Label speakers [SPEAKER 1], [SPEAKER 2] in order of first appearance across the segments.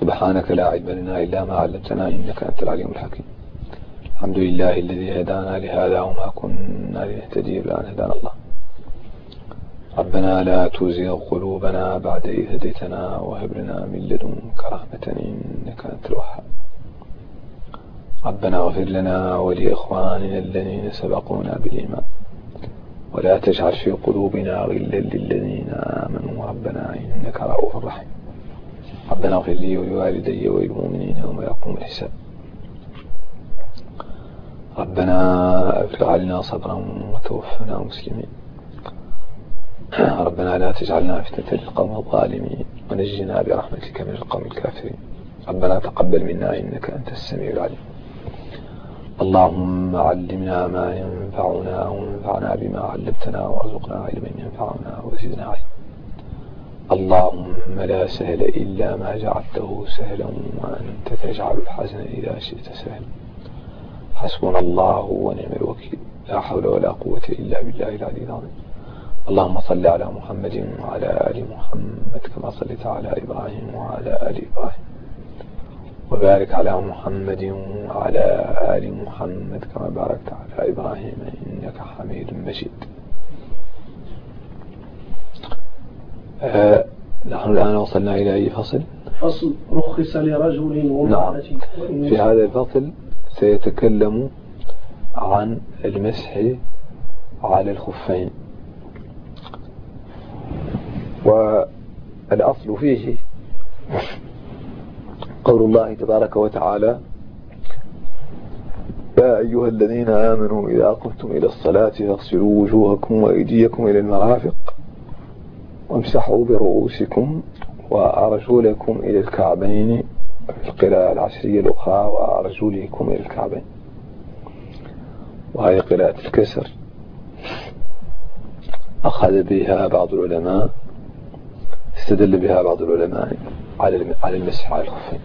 [SPEAKER 1] سبحانك لا علم لنا إلا ما علمتنا إنك أنت العليم الحكيم. الحمد لله الذي هدانا لهذا وما كنا لنهتدي لأن هدانا الله. ربنا لا تزغ قلوبنا بعد إذ هديتنا وهب لنا من لدنك رحمة إنك أنت الوهاب. ربنا اغفر لنا ولإخواننا الذين سبقونا بالإيمان. ولا تجعل في قلوبنا غلا للذين آمنوا. ربنا إنك رؤوف رحيم. ربنا اغفر لي ولوالدي وللمؤمنين يوم يقوم الحساب. ربنا أفرغ علينا صبرا وتوفنا مسلمين. ربنا لا تجعلنا فتنة للقوم الظالمين ونجنا برحمتك من القوم الكافرين. ربنا تقبل منا إنك أنت السميع العليم. اللهم علمنا ما ينفعنا وانفعنا بما علمتنا وارزقنا علما ينفعنا وزدنا علما. اللهم لا سهل إلا ما جعلته سهلا وأنت تجعل الحزن إذا شئت سهلا. حسبنا الله ونعم الوكيل. لا حول ولا قوة إلا بالله العلي العظيم. اللهم صل على محمد وعلى آل محمد كما صليت على إبراهيم وعلى آل إبراهيم. وبارك على محمد وعلى آل محمد كما باركت على إبراهيم إنك حميد مجيد. آه نحن الآن وصلنا إلى أي فصل؟
[SPEAKER 2] فصل رخص لرجل
[SPEAKER 1] ومرأة نعم. في هذا الفصل سيتكلم عن المسح على الخفين. والأصل فيه قول الله تبارك وتعالى يا أيها الذين آمنوا إذا قمتم إلى الصلاة فاغسلوا وجوهكم وأيديكم إلى المرافق وامسحوا برؤوسكم وأرجلكم إلى الكعبين في القراءة العشرية الأخرى وأرجلكم إلى الكعبين. وهذه قراءة الكسر. أخذ بها بعض العلماء استدل بها بعض العلماء على على المسح على الخفين.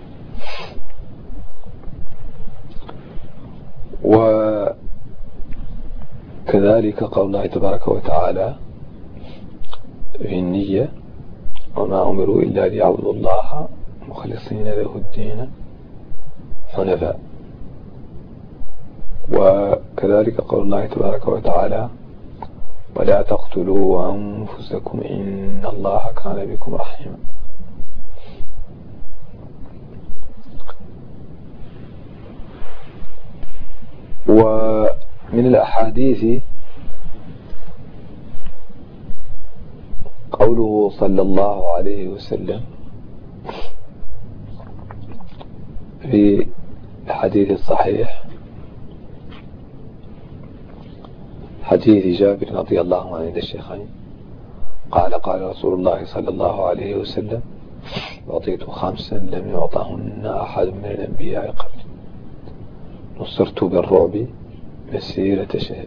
[SPEAKER 1] وكذلك قول الله تبارك وتعالى في النية. وما أمروا إلا ليعبدوا الله مخلصين له الدين حنفاء. وكذلك قول الله تبارك وتعالى ولا تقتلوا أنفسكم إن الله كان بكم رحيما. ومن الأحاديث قوله صلى الله عليه وسلم في الحديث الصحيح حديث جابر رضي الله عنه عند الشيخين. قال قال رسول الله صلى الله عليه وسلم أعطيت خمسا لم يعطهن أحد من الأنبياء قبل. نصرت بالرعب مسيرة شهر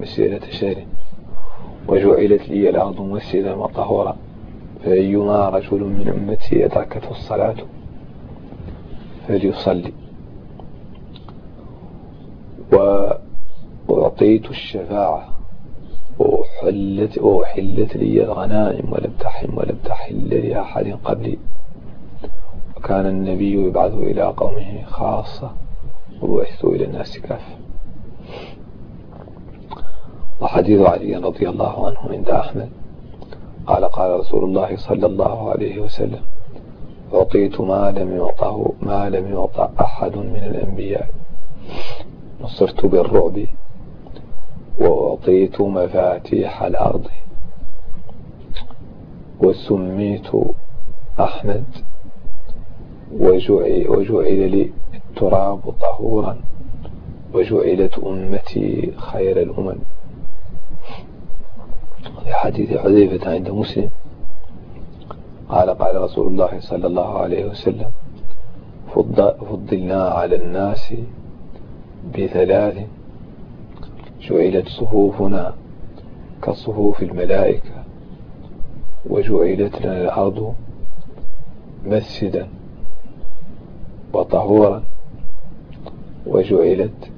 [SPEAKER 1] مسيرة شهر. وجعلت لي الأرض مسجدا وطهورا فأيما رجل من أمتي أدركته الصلاة فليصلي. وأعطيت الشفاعة وأحلت, وأحلت لي الغنائم ولم تحم ولم تحل لأحد قبلي. وكان النبي يبعث إلى قومه خاصة وبعثت إلى الناس كافة. وحديث علي رضي الله عنه عند أحمد. قال قال رسول الله صلى الله عليه وسلم أعطيت ما لم يعطه ما لم يعطى أحد من الأنبياء. نصرت بالرعب وأعطيت مفاتيح الأرض. وسميت أحمد وجعل لي التراب طهورا وجعلت أمتي خير الأمم. حديث حذيفة عند مسلم. قال قال رسول الله صلى الله عليه وسلم فضلنا على الناس بثلاث جعلت صفوفنا كصفوف الملائكة وجعلت لنا الأرض مسجدا وطهورا وجعلت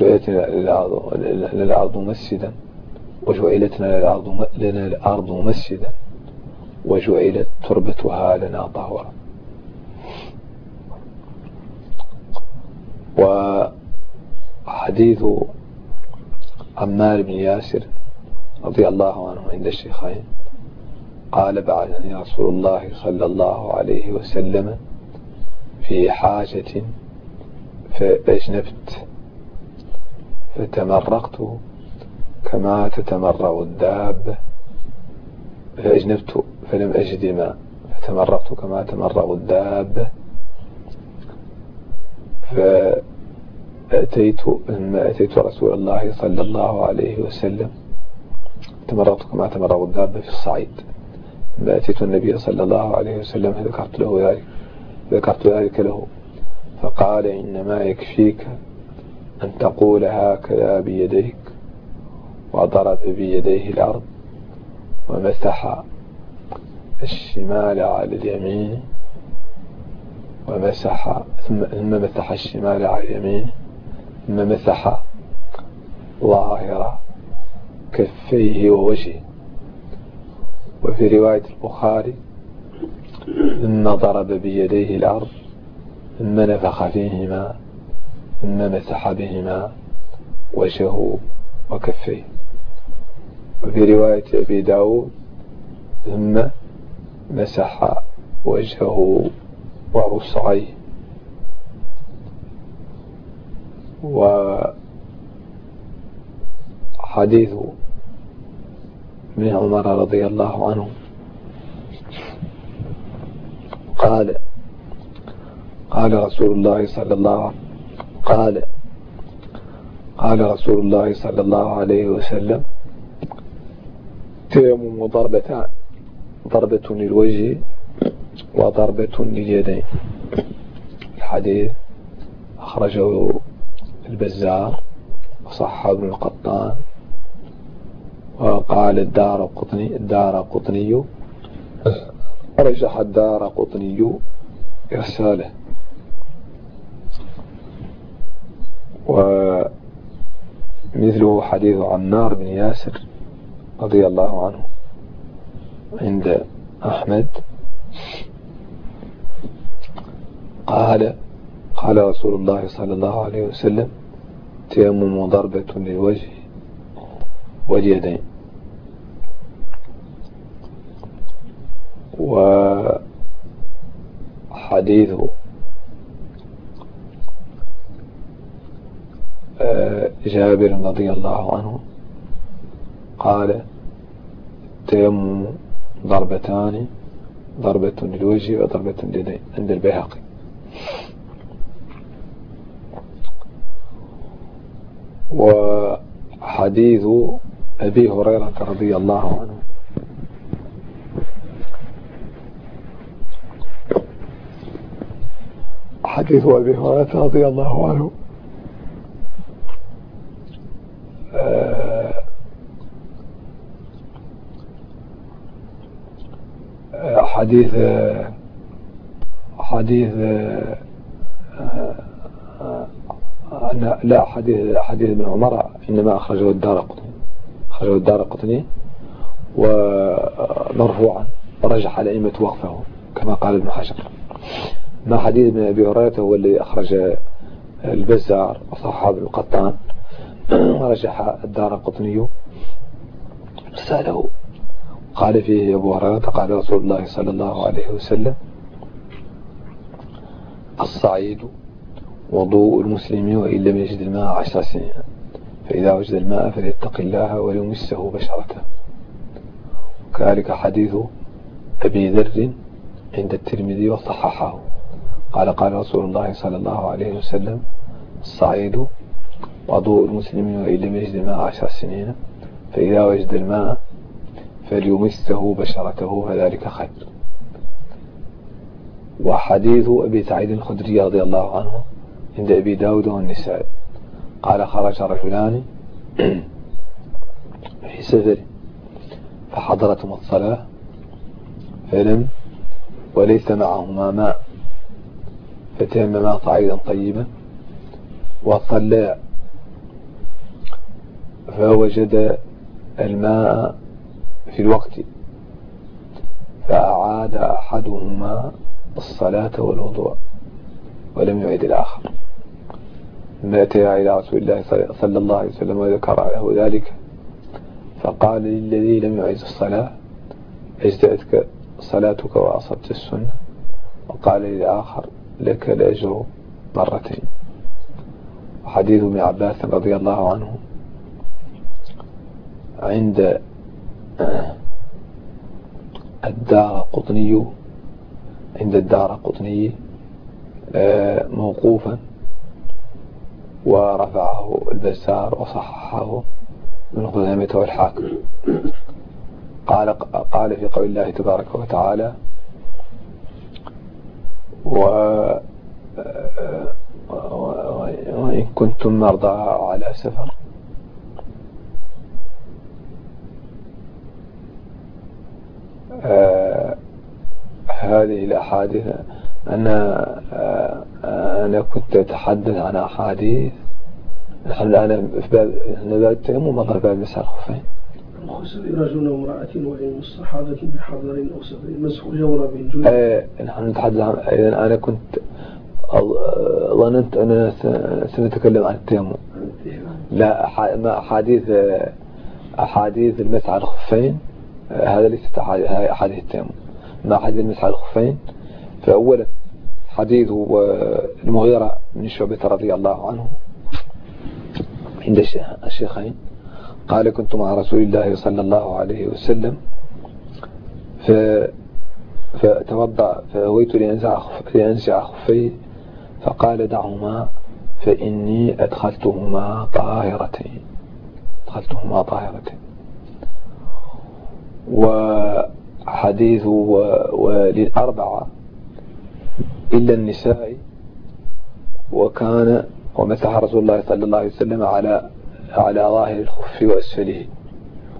[SPEAKER 1] جعلت لنا الأرض مسجدا وجعلت لنا الأرض مسجدا وجعلت تربتها لنا طهورا. وحديث عمار بن ياسر رضي الله عنه عند الشيخين قال بعثني رسول الله صلى الله عليه وسلم في حاجة فأجنبت فتمرقت كما تتمرغ الدابة فأجنبت فلم أجد ماء فتمرقت كما تمرغ الدابة فأتيت لما أتيت رسول الله صلى الله عليه وسلم. تمرقت كما تمرغ الدابة في الصعيد. لما أتيت النبي صلى الله عليه وسلم ذكرت له ذلك ذكرت ذلك له. فقال إنما يكفيك أن تقول هكذا بيديك. وضرب بيديه الأرض ومسح الشمال على اليمين ومسح ثم مسح الشمال على اليمين ثم مسح ظاهر كفيه ووجهه. وفي رواية البخاري ثم ضرب بيديه الأرض ثم نفخ فيهما ثم مسح بهما وجهه وكفيه. وفي رواية أبي داود ثم مسح وجهه وأصعيه وحديث ابن عمر رضي الله عنه. قال قال رسول الله صلى الله عليه قال قال رسول الله صلى الله عليه وسلم تيمم ضربتان ضربة للوجه وضربة لليدين. الحديث أخرجه البزار وصح ابن القطان وقال الدار قطني الدار قطني. رجح الدار قطني إرساله ومثله حديث عمار بن ياسر. رضي الله عنه. عند أحمد. قال قال رسول الله صلى الله عليه وسلم تيمم ضربة للوجه واليدين وحديث آه، جابر رضي الله عنه. قال تيمم ضربتان ضربة للوجه وضربة لليدين عند البيهقي وحديث أبي هريرة رضي الله عنه. حديث أبي هريرة رضي الله عنه آه، حديث حديث أن لا حديث حديث ابن عمر إنما أخرجه الدار قطني أخرجه الدار قطني ومرفوعا ورجح الأئمة وقفه كما قال ابن حجر. ما حديث ابن أبي هريرة هو الذي أخرج البزار وصحاب القطان ورجح الدار قطني رساله قال فيه أبو هريرة قال رسول الله صلى الله عليه وسلم الصعيد وضوء المسلم وإن لم يجد الماء عشر سنين فإذا وجد الماء فليتق الله وليمسه بشرته. وكذلك حديث أبي ذر عند الترمذي وصححه. قال قال رسول الله صلى الله عليه وسلم الصعيد وضوء المسلم وإن لم يجد الماء عشر سنين فإذا وجد الماء فليمسه بشرته فذلك خير. وحديث أبي سعيد الخدري رضي الله عنه عند أبي داود والنساء قال خرج رجلان في سفر فحضرتهم الصلاة فلم وليس معهما ماء فتيمما صعيدا طيبا وصلى فوجد الماء في الوقت. فأعاد أحدهما الصلاة والوضوء ولم يعد الآخر. ثم أتيا إلى رسول الله صلى الله عليه وسلم وذكر له ذلك. فقال للذي لم يعز الصلاة اجتأتك صلاتك وأصبت السنة؟ وقال للآخر لك الأجر مرتين. وحديث ابن عباس رضي الله عنه عند الدار قطني عند الدار قطني آه، موقوفا ورفعه البزار وصححه من خزيمة والحاكم. قال قال في قول الله تبارك وتعالى و وإن كنتم مرضى على سفر هذه الأحاديث أنا آه أنا كنت أتحدث عن أحاديث. نحن الآن في باب باب التيمم مضى باب مسح الخفين
[SPEAKER 2] غسل رجل وامرأة وعلم الصحابة بحضر أو سفر مسح جورب جنب
[SPEAKER 1] آه نحن نتحدث عن إذا أنا كنت ظننت أننا سنتكلم عن التيمم. لا ما أحاديث أحاديث المسح على الخفين. هذا ليست أحاديث التيمم. ما أحاديث المسح الخفين فأولا حديث المغيرة بن شعبة رضي الله عنه عند الشيخين. قال كنت مع رسول الله صلى الله عليه وسلم ف فتوضأ فهويت لأنزع خفيه فقال دعهما فإني أدخلتهما طاهرتين. أدخلتهما طاهرتين. وحديث وللأربعة إلا النساء وكان ومسح رسول الله صلى الله عليه وسلم على على ظاهر الخف وأسفله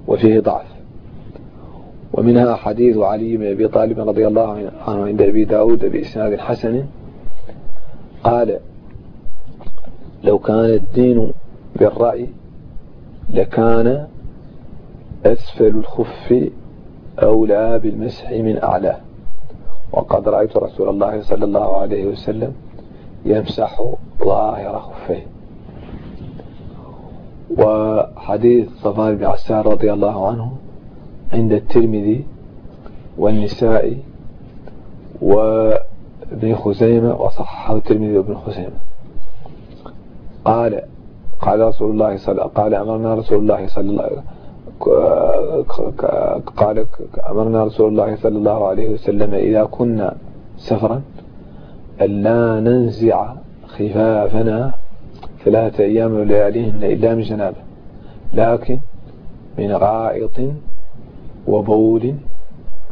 [SPEAKER 1] وفيه ضعف. ومنها حديث علي بن أبي طالب رضي الله عنه عند أبي داود بإسناد حسن قال لو كان الدين بالرأي لكان أسفل الخف أولى بالمسح من أعلاه وقد رأيت رسول الله صلى الله عليه وسلم يمسح ظاهر خفيه. وحديث صفان بن عسان رضي الله عنه عند الترمذي والنسائي وابن خزيمة وصححه الترمذي وابن خزيمة. قال قال رسول الله صلى قال أمرنا رسول الله صلى الله عليه قال أمرنا رسول الله صلى الله عليه وسلم إذا كنا سفرا ألا ننزع خفافنا ثلاثة أيام ولياليهن إلا من جنابة لكن من غائط وبول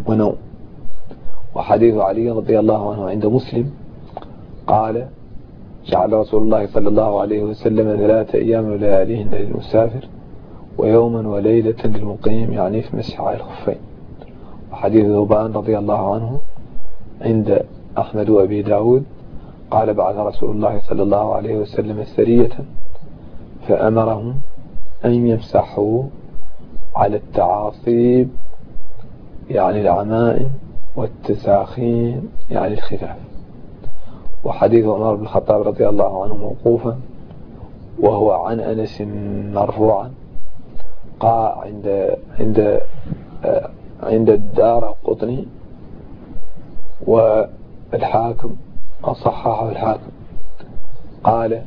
[SPEAKER 1] ونوم. وحديث علي رضي الله عنه عند مسلم قال جعل رسول الله صلى الله عليه وسلم ثلاثة أيام ولياليهن للمسافر ويوما وليلة للمقيم يعني في مسح الخفين وحديث ذوبان رضي الله عنه عند أحمد وأبي داود قال بعث رسول الله صلى الله عليه وسلم سرية فأمرهم أن يمسحوا على التعاصيب يعني العمائم والتساخين يعني الخفاف وحديث عمر بن الخطاب رضي الله عنه موقوفا وهو عن أنس مرفوعا قال عند عند عند الدار القطني والحاكم أصححه الحاكم. قال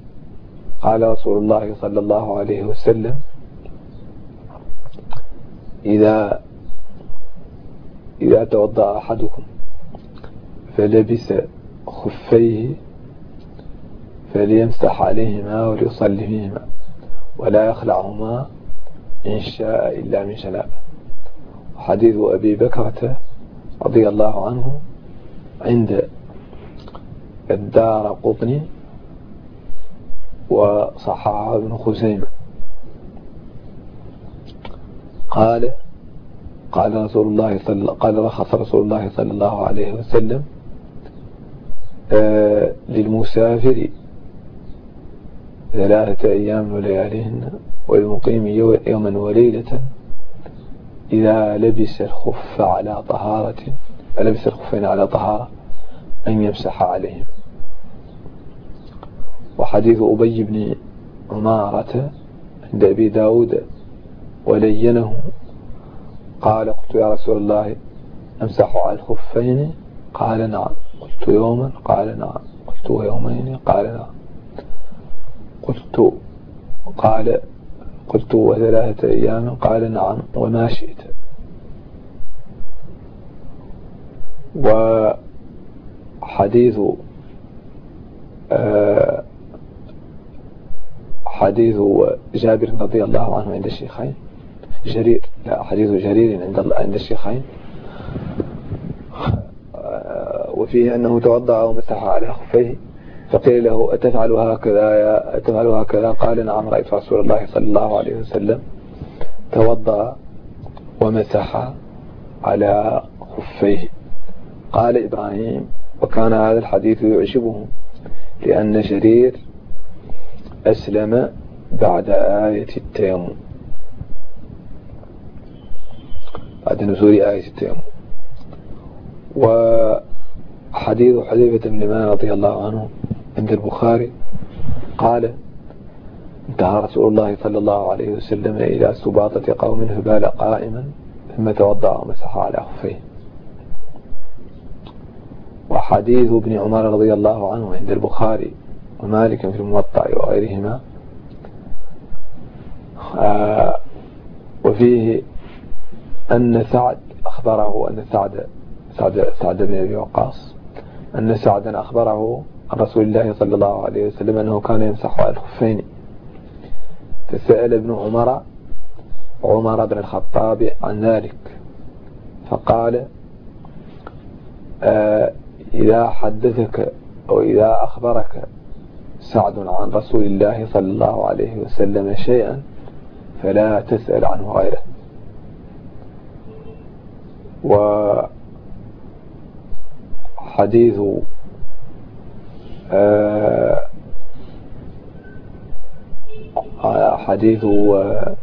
[SPEAKER 1] قال رسول الله صلى الله عليه وسلم إذا إذا توضأ أحدكم فلبس خفيه فليمسح عليهما وليصلي فيهما ولا يخلعهما إن شاء إلا من شناب حديث أبي بكرة رضي الله عنه عند الدار قطني وصححه ابن خزيمة. قال قال رسول الله صلى قال رخص رسول الله صلى الله عليه وسلم آه للمسافر ثلاثة أيام ولياليهن والمقيم يوما وليلة إذا لبس الخف على طهارة لبس الخفين على طهارة أن يمسح عليهم وحديث أبي بن عمارة عند أبي داود ولينه قال قلت يا رسول الله أمسح على الخفين؟ قال نعم. قلت يوما؟ قال نعم. قلت ويومين قال نعم. قلت قال قلت وثلاثة أيام قال نعم وما شئت. وحديث آه، حديث جابر رضي الله عنه عند الشيخين جرير لا حديث جرير عند عند الشيخين. آه، وفيه أنه توضأ ومسح على خفيه. فقيل له أتفعل هكذا يا أتفعل هكذا؟ قال نعم رأيت رسول الله صلى الله عليه وسلم توضأ ومسح على خفيه. قال إبراهيم وكان هذا الحديث يعجبه لأن جرير أسلم بعد آية التيمم. بعد نزول آية التيمم. وحديث حذيفة بن اليمان رضي الله عنه عند البخاري قال انتهى رسول الله صلى الله عليه وسلم إلى سباطة قوم فبال قائما ثم توضأ ومسح على خفيه. وحديث ابن عمر رضي الله عنه عند البخاري ومالك في الموطأ وغيرهما آه وفيه أن سعد أخبره أن سعد سعد, سعد بن أبي وقاص أن سعدا أخبره عن رسول الله صلى الله عليه وسلم أنه كان يمسح على الخفين. فسأل ابن عمر عمر بن الخطاب عن ذلك. فقال آه إذا حدثك أو إذا أخبرك سعد عن رسول الله صلى الله عليه وسلم شيئا فلا تسأل عنه غيره. وحديث حديث آه،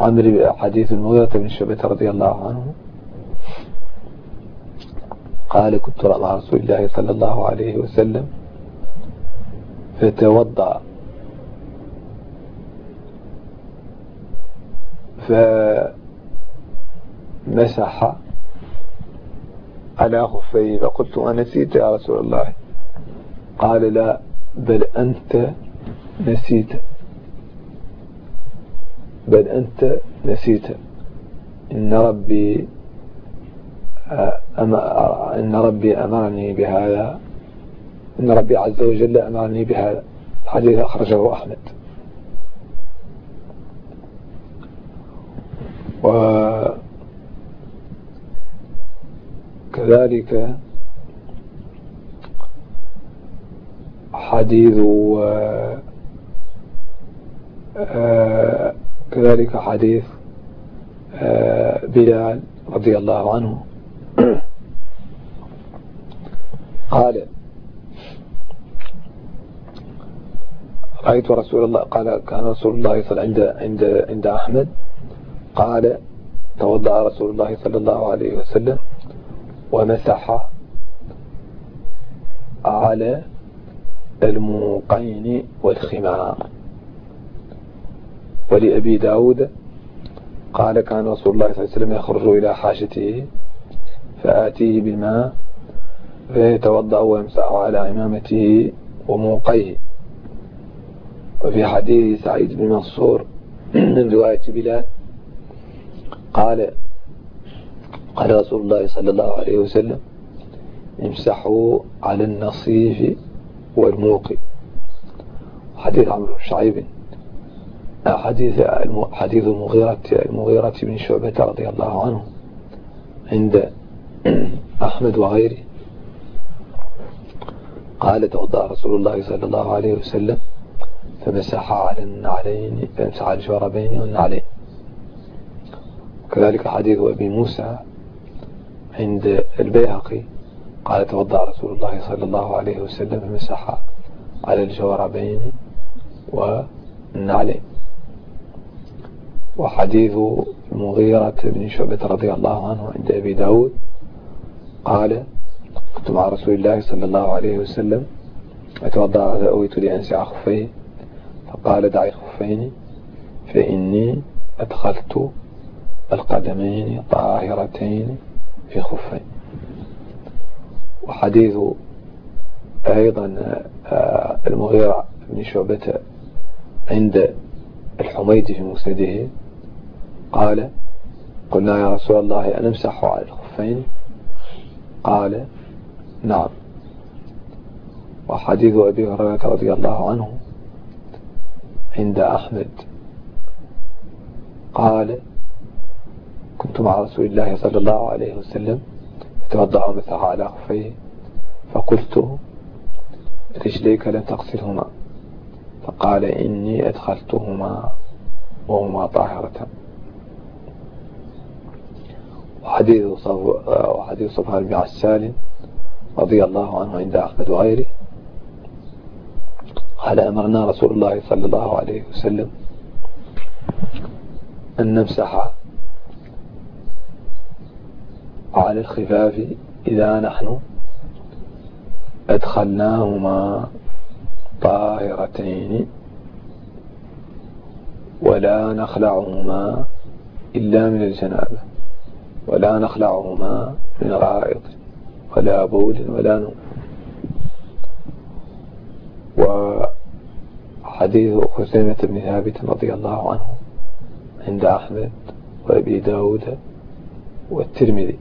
[SPEAKER 1] عمرو حديث المغيرة بن شعبة رضي الله عنه. قال كنت مع رسول الله صلى الله عليه وسلم فتوضأ فمسح على خفيه. فقلت أنسيت يا رسول الله. قال لا بل أنت نسيت. بل أنت نسيت. إن ربي إن ربي أمرني بهذا. إن ربي عز وجل أمرني بهذا. حديث أخرجه أحمد. وكذلك حديث كذلك حديث بلال رضي الله عنه. قال رأيت رسول الله قال كان رسول الله صلى عند عند عند أحمد. قال توضأ رسول الله صلى الله عليه وسلم. ومسح على الموقين والخمار. ولأبي داود قال كان رسول الله صلى الله عليه وسلم يخرج إلى حاجته فآتيه بالماء فيتوضأ ويمسح على عمامته وموقيه وفي حديث سعيد بن منصور من رواية بلال قال قال رسول الله صلى الله عليه وسلم امسحوا على النصيف والموقي. حديث عمرو بن شعيب. حديث حديث المغيرة المغيرة بن شعبة رضي الله عنه عند أحمد وغيره. قال توضأ رسول الله صلى الله عليه وسلم فمسح على النعلين فمسح على الجوربين والنعلين. وكذلك حديث أبي موسى عند البيهقي. قال توضأ رسول الله صلى الله عليه وسلم فمسح على الجوربين والنعلين وحديث المغيرة بن شعبة رضي الله عنه عند أبي داود. قال كنت مع رسول الله صلى الله عليه وسلم فتوضأ فأويت لأنسع خفيه. فقال دع الخفين فإني أدخلت القدمين طاهرتين. في خفين. وحديث أيضا آه، المغيرة بن شعبة عند الحميد في مسنده قال قلنا يا رسول الله أنمسح على الخفين؟ قال نعم. وحديث أبي هريرة رضي الله عنه عند أحمد قال كنت مع رسول الله صلى الله عليه وسلم فتوضع ومسح على خفيه فقلت رجليك لن تغسلهما. فقال إني أدخلتهما وهما طاهرتان وحديث وحديث بن عسال رضي الله عنه عند أحمد وغيره قال أمرنا رسول الله صلى الله عليه وسلم أن نمسح على الخفاف إذا نحن أدخلناهما طاهرتين ولا نخلعهما إلا من الجنابة ولا نخلعهما من غائط ولا بول ولا نوم. وحديث خزيمة بن ثابت رضي الله عنه عند أحمد وأبي داود والترمذي.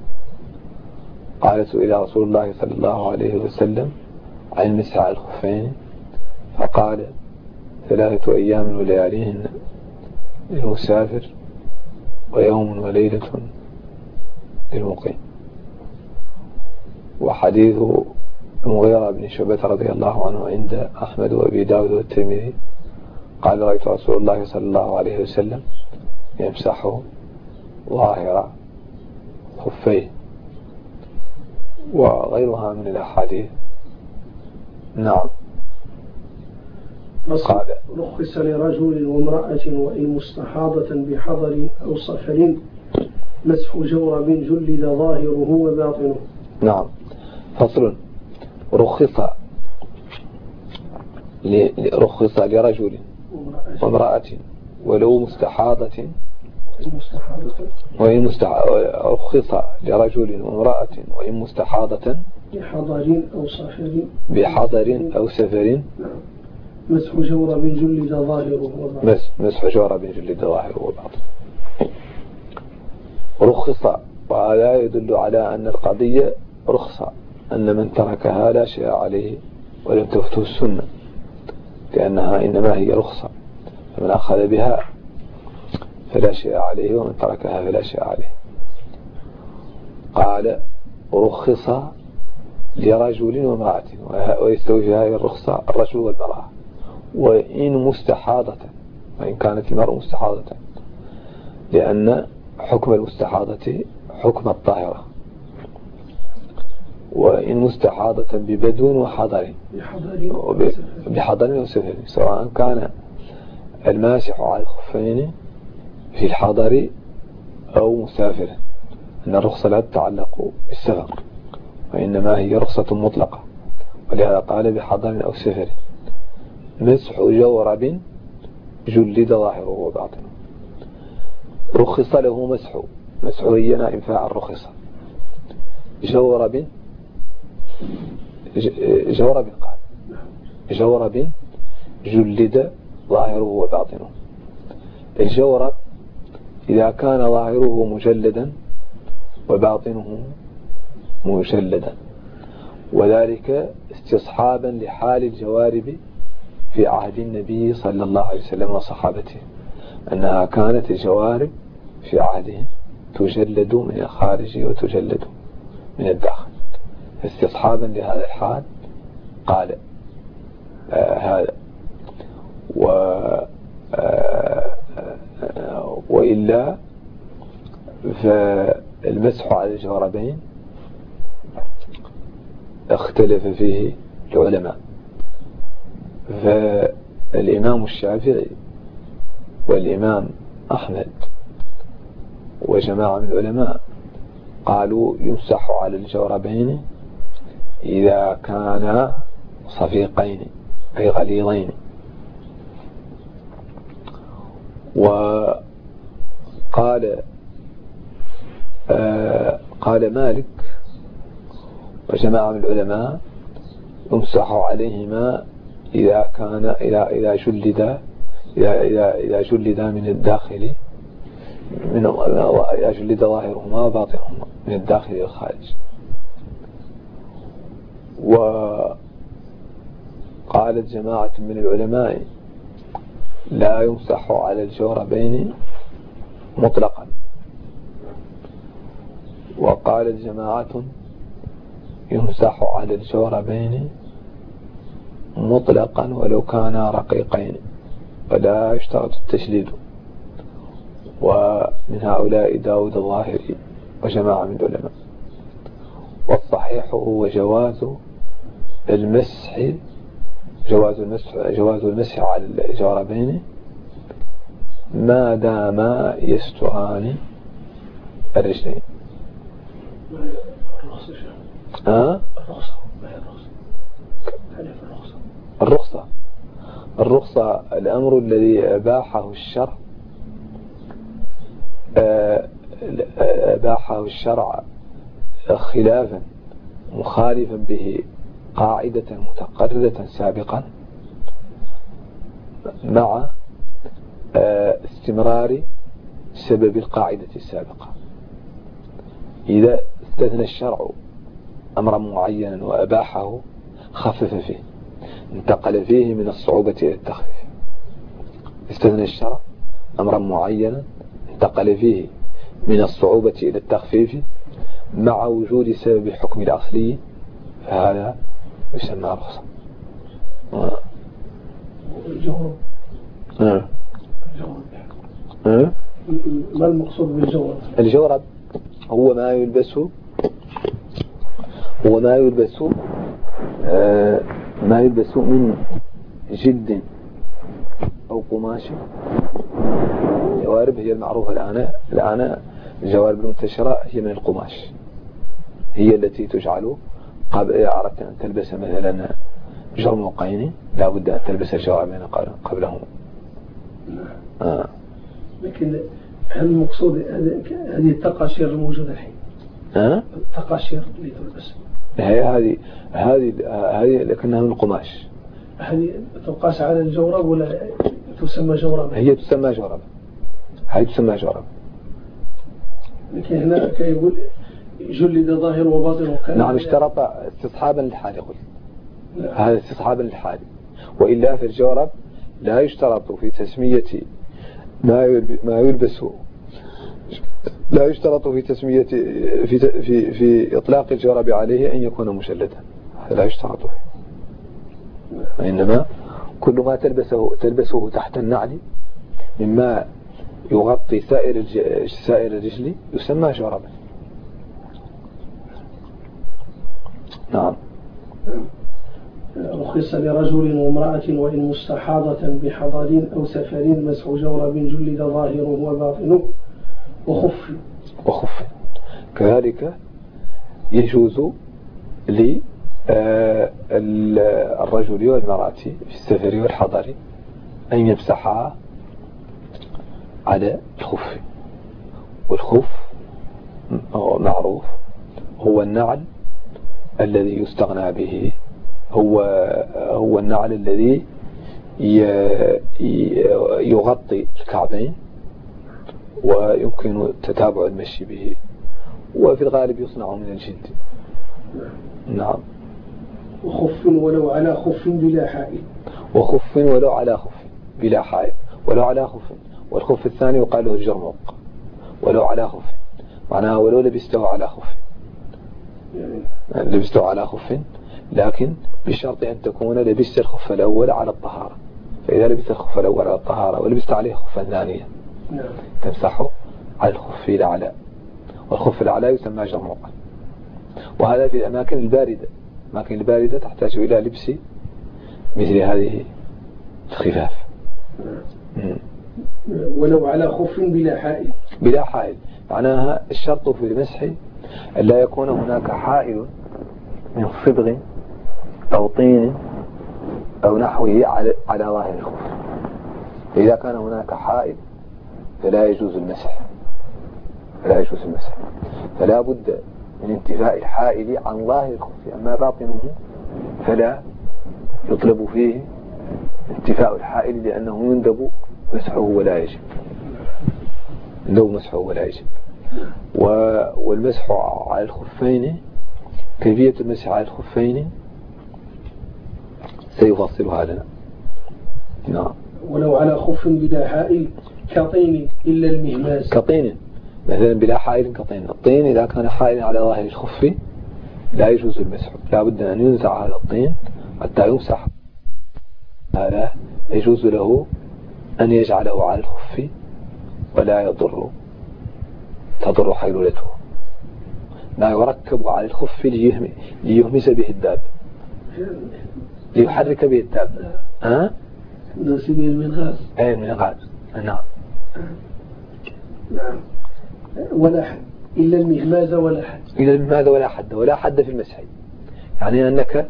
[SPEAKER 1] قالت إلى رسول الله صلى الله عليه وسلم عن مسح الخفين؟ فقال ثلاثة أيام ولياليهن للمسافر ويوم وليلة للمقيم. وحديث المغيرة بن شعبة رضي الله عنه عند أحمد وأبي داود والترمذي. قال رأيت رسول الله صلى الله عليه وسلم يمسح ظاهر خفيه. وغيرها من الأحاديث. نعم.
[SPEAKER 2] قال. رخص لرجل وامرأة وإن مستحاضة بحضر أو سفر مسح جورب جلد ظاهره وباطنه.
[SPEAKER 1] نعم. فصل. رخص رخص لرجل وامرأة ولو مستحاضة وإن مستحاضة رخص لرجل وامرأة وإن مستحاضة
[SPEAKER 2] بحضر أو سفر.
[SPEAKER 1] بحضر أو سفر.
[SPEAKER 2] مسح جورب جلد ظاهره
[SPEAKER 1] مسح جورب جلد ظاهره وباطنه رخص وهذا يدل على أن القضية رخصة أن من تركها لا شيء عليه ولم تفته السنة لأنها إنما هي رخصة. فمن أخذ بها فلا شيء عليه ومن تركها فلا شيء عليه. قال رخص لرجل وامرأة ويستوي في هذه الرخصة الرجل والمرأة. وإن مستحاضة وإن كانت المرأة مستحاضة لأن حكم المستحاضة حكم الطاهرة. وإن مستحاضة ببدو وحضر بحضر وسفر سواء كان الماسح على الخفين في الحضر أو مسافر. أن الرخصة لا تتعلق بالسفر وإنما هي رخصة مطلقة. ولهذا قال بحضر أو سفر مسح جورب جلد ظاهره وباطنه. رخص له مسح. مسح هي نائم فاعل رخصة جورب جورب قال جورب جلد ظاهره وباطنه. الجورب إذا كان ظاهره مجلدا وباطنه مجلدا. وذلك استصحابا لحال الجوارب في عهد النبي صلى الله عليه وسلم وصحابته أنها كانت الجوارب في عهده تجلد من الخارج وتجلد من الداخل. استصحابا لهذا الحال قال آه هذا. وإلا فالمسح على الجوربين اختلف فيه العلماء. فالإمام الشافعي والإمام أحمد وجماعة من العلماء قالوا يمسح على الجوربين إذا كان صفيقين أي غليظين. وقال آه قال مالك وجماعة من العلماء يمسح عليهما إذا كان إذا إذا جلد إذا إذا إذا جلد من الداخل من إذا جلد ظاهرهما وباطنهما من الداخل إلى الخارج. وقالت جماعة من العلماء لا يمسح على الجوربين مطلقا. وقالت جماعة يمسح على الجوربين مطلقا ولو كانا رقيقين ولا يشترط التشديد. ومن هؤلاء داود الظاهري وجماعة من العلماء. والصحيح هو جواز المسح جواز المسح جواز المسح على الجوربين ما دام يستران الرجلين ها؟ الرخصة. الرخصة الأمر الذي أباحه الشرع آه، أباحه الشرع خلافا مخالفا به قاعدة متقررة سابقا مع استمرار سبب القاعدة السابقة. إذا استثنى الشرع أمرا معينا وأباحه خفف فيه انتقل فيه من الصعوبة إلى التخفيف. استثنى الشرع أمرا معينا انتقل فيه من الصعوبة إلى التخفيف مع وجود سبب الحكم الأصلي فهذا يسمى رخصة ما
[SPEAKER 2] المقصود بالجورب
[SPEAKER 1] الجورب هو ما يلبسه هو ما يلبسه آه، ما يلبسه من جلد أو قماش. الجوارب هي المعروفة الآن الآن الجوارب المنتشرة هي من القماش. هي التي تجعل أردت أن تلبس مثلا جرموقين لا بد أن تلبس الجواربين قبلهم.
[SPEAKER 2] آه. لكن هل المقصود هذه التقاشير الموجودة الحين؟
[SPEAKER 1] ها؟
[SPEAKER 2] التقاشير اللي تلبس
[SPEAKER 1] هي هذه هذه هذه لكنها من القماش
[SPEAKER 2] هذه تقاس على الجورب ولا تسمى جوربا
[SPEAKER 1] هي تسمى جوربا هي تسمى جوربا
[SPEAKER 2] لكن هنا يقول جلد ظاهر وباطن وكان
[SPEAKER 1] نعم اشترط استصحابا للحال يقول هذا استصحابا للحال وإلا في الجورب لا يشترط في تسمية ما ما يلبس لا يشترط في تسمية في في في إطلاق الجورب عليه أن يكون مشلدا لا يشترط. فيه وإنما كل ما تلبسه تلبسه تحت النعل مما يغطي سائر سائر الرجل يسمى جوربا نعم.
[SPEAKER 2] رخص لرجل وامرأة وإن مستحاضة بحضر أو سفر مسح جورب جلد ظاهره وباطنه وخف.
[SPEAKER 1] وخف. كذلك يجوز للرجل آه، والمرأة في السفر والحضر أن يمسحا على الخف. والخف معروف هو النعل الذي يستغنى به هو هو النعل الذي يغطي الكعبين ويمكن تتابع المشي به وفي الغالب يصنع من الجلد. نعم.
[SPEAKER 2] وخف ولو على خف بلا حائل.
[SPEAKER 1] وخف ولو على خف بلا حائل. ولو على خف. والخف الثاني يقال له الجرموق. ولو على خف. معناها ولو لبسته على خف. يعني لبسته على خف. لكن بشرط أن تكون لبست الخف الأول على الطهارة. فإذا لبست الخف الأول على الطهارة ولبست عليه خفا ثانيا نعم. تمسحه على الخف الأعلى. والخف الأعلى يسمى جرموقا وهذا في الأماكن الباردة. الأماكن الباردة تحتاج إلى لبس مثل هذه الخفاف.
[SPEAKER 2] نعم. ولو على خف بلا حائل.
[SPEAKER 1] بلا حائل. معناها الشرط في المسح أن لا يكون هناك حائل من صبغ أو طين أو نحوه على ظاهر الخف فإذا كان هناك حائل فلا يجوز المسح. فلا يجوز المسح. فلا بد من انتفاء الحائل عن ظاهر الخف أما باطنه فلا يطلب فيه انتفاء الحائل لأنه يندب مسحه ولا يجب. يندب مسحه ولا يجب. والمسح على الخفين كيفية المسح على الخفين؟ سيفصلها لنا.
[SPEAKER 2] نعم. ولو على خف بلا حائل كطين إلا المهماز
[SPEAKER 1] كطين. مثلا بلا حائل كطين. الطين إذا كان حائل على ظاهر الخف لا يجوز المسح. لا بد أن ينزع هذا الطين حتى يمسح. هذا يجوز له أن يجعله على الخف ولا يضر. تضر حيلولته. ما يركب على الخف ليهمس به الداب ليحرك به الداب ها؟
[SPEAKER 2] نسيب المنغاز
[SPEAKER 1] أي المنغاز نعم.
[SPEAKER 2] نعم. ولا حد. إلا المهماز ولا حد.
[SPEAKER 1] إلا المهماز ولا حد. ولا حد في المسح. يعني أنك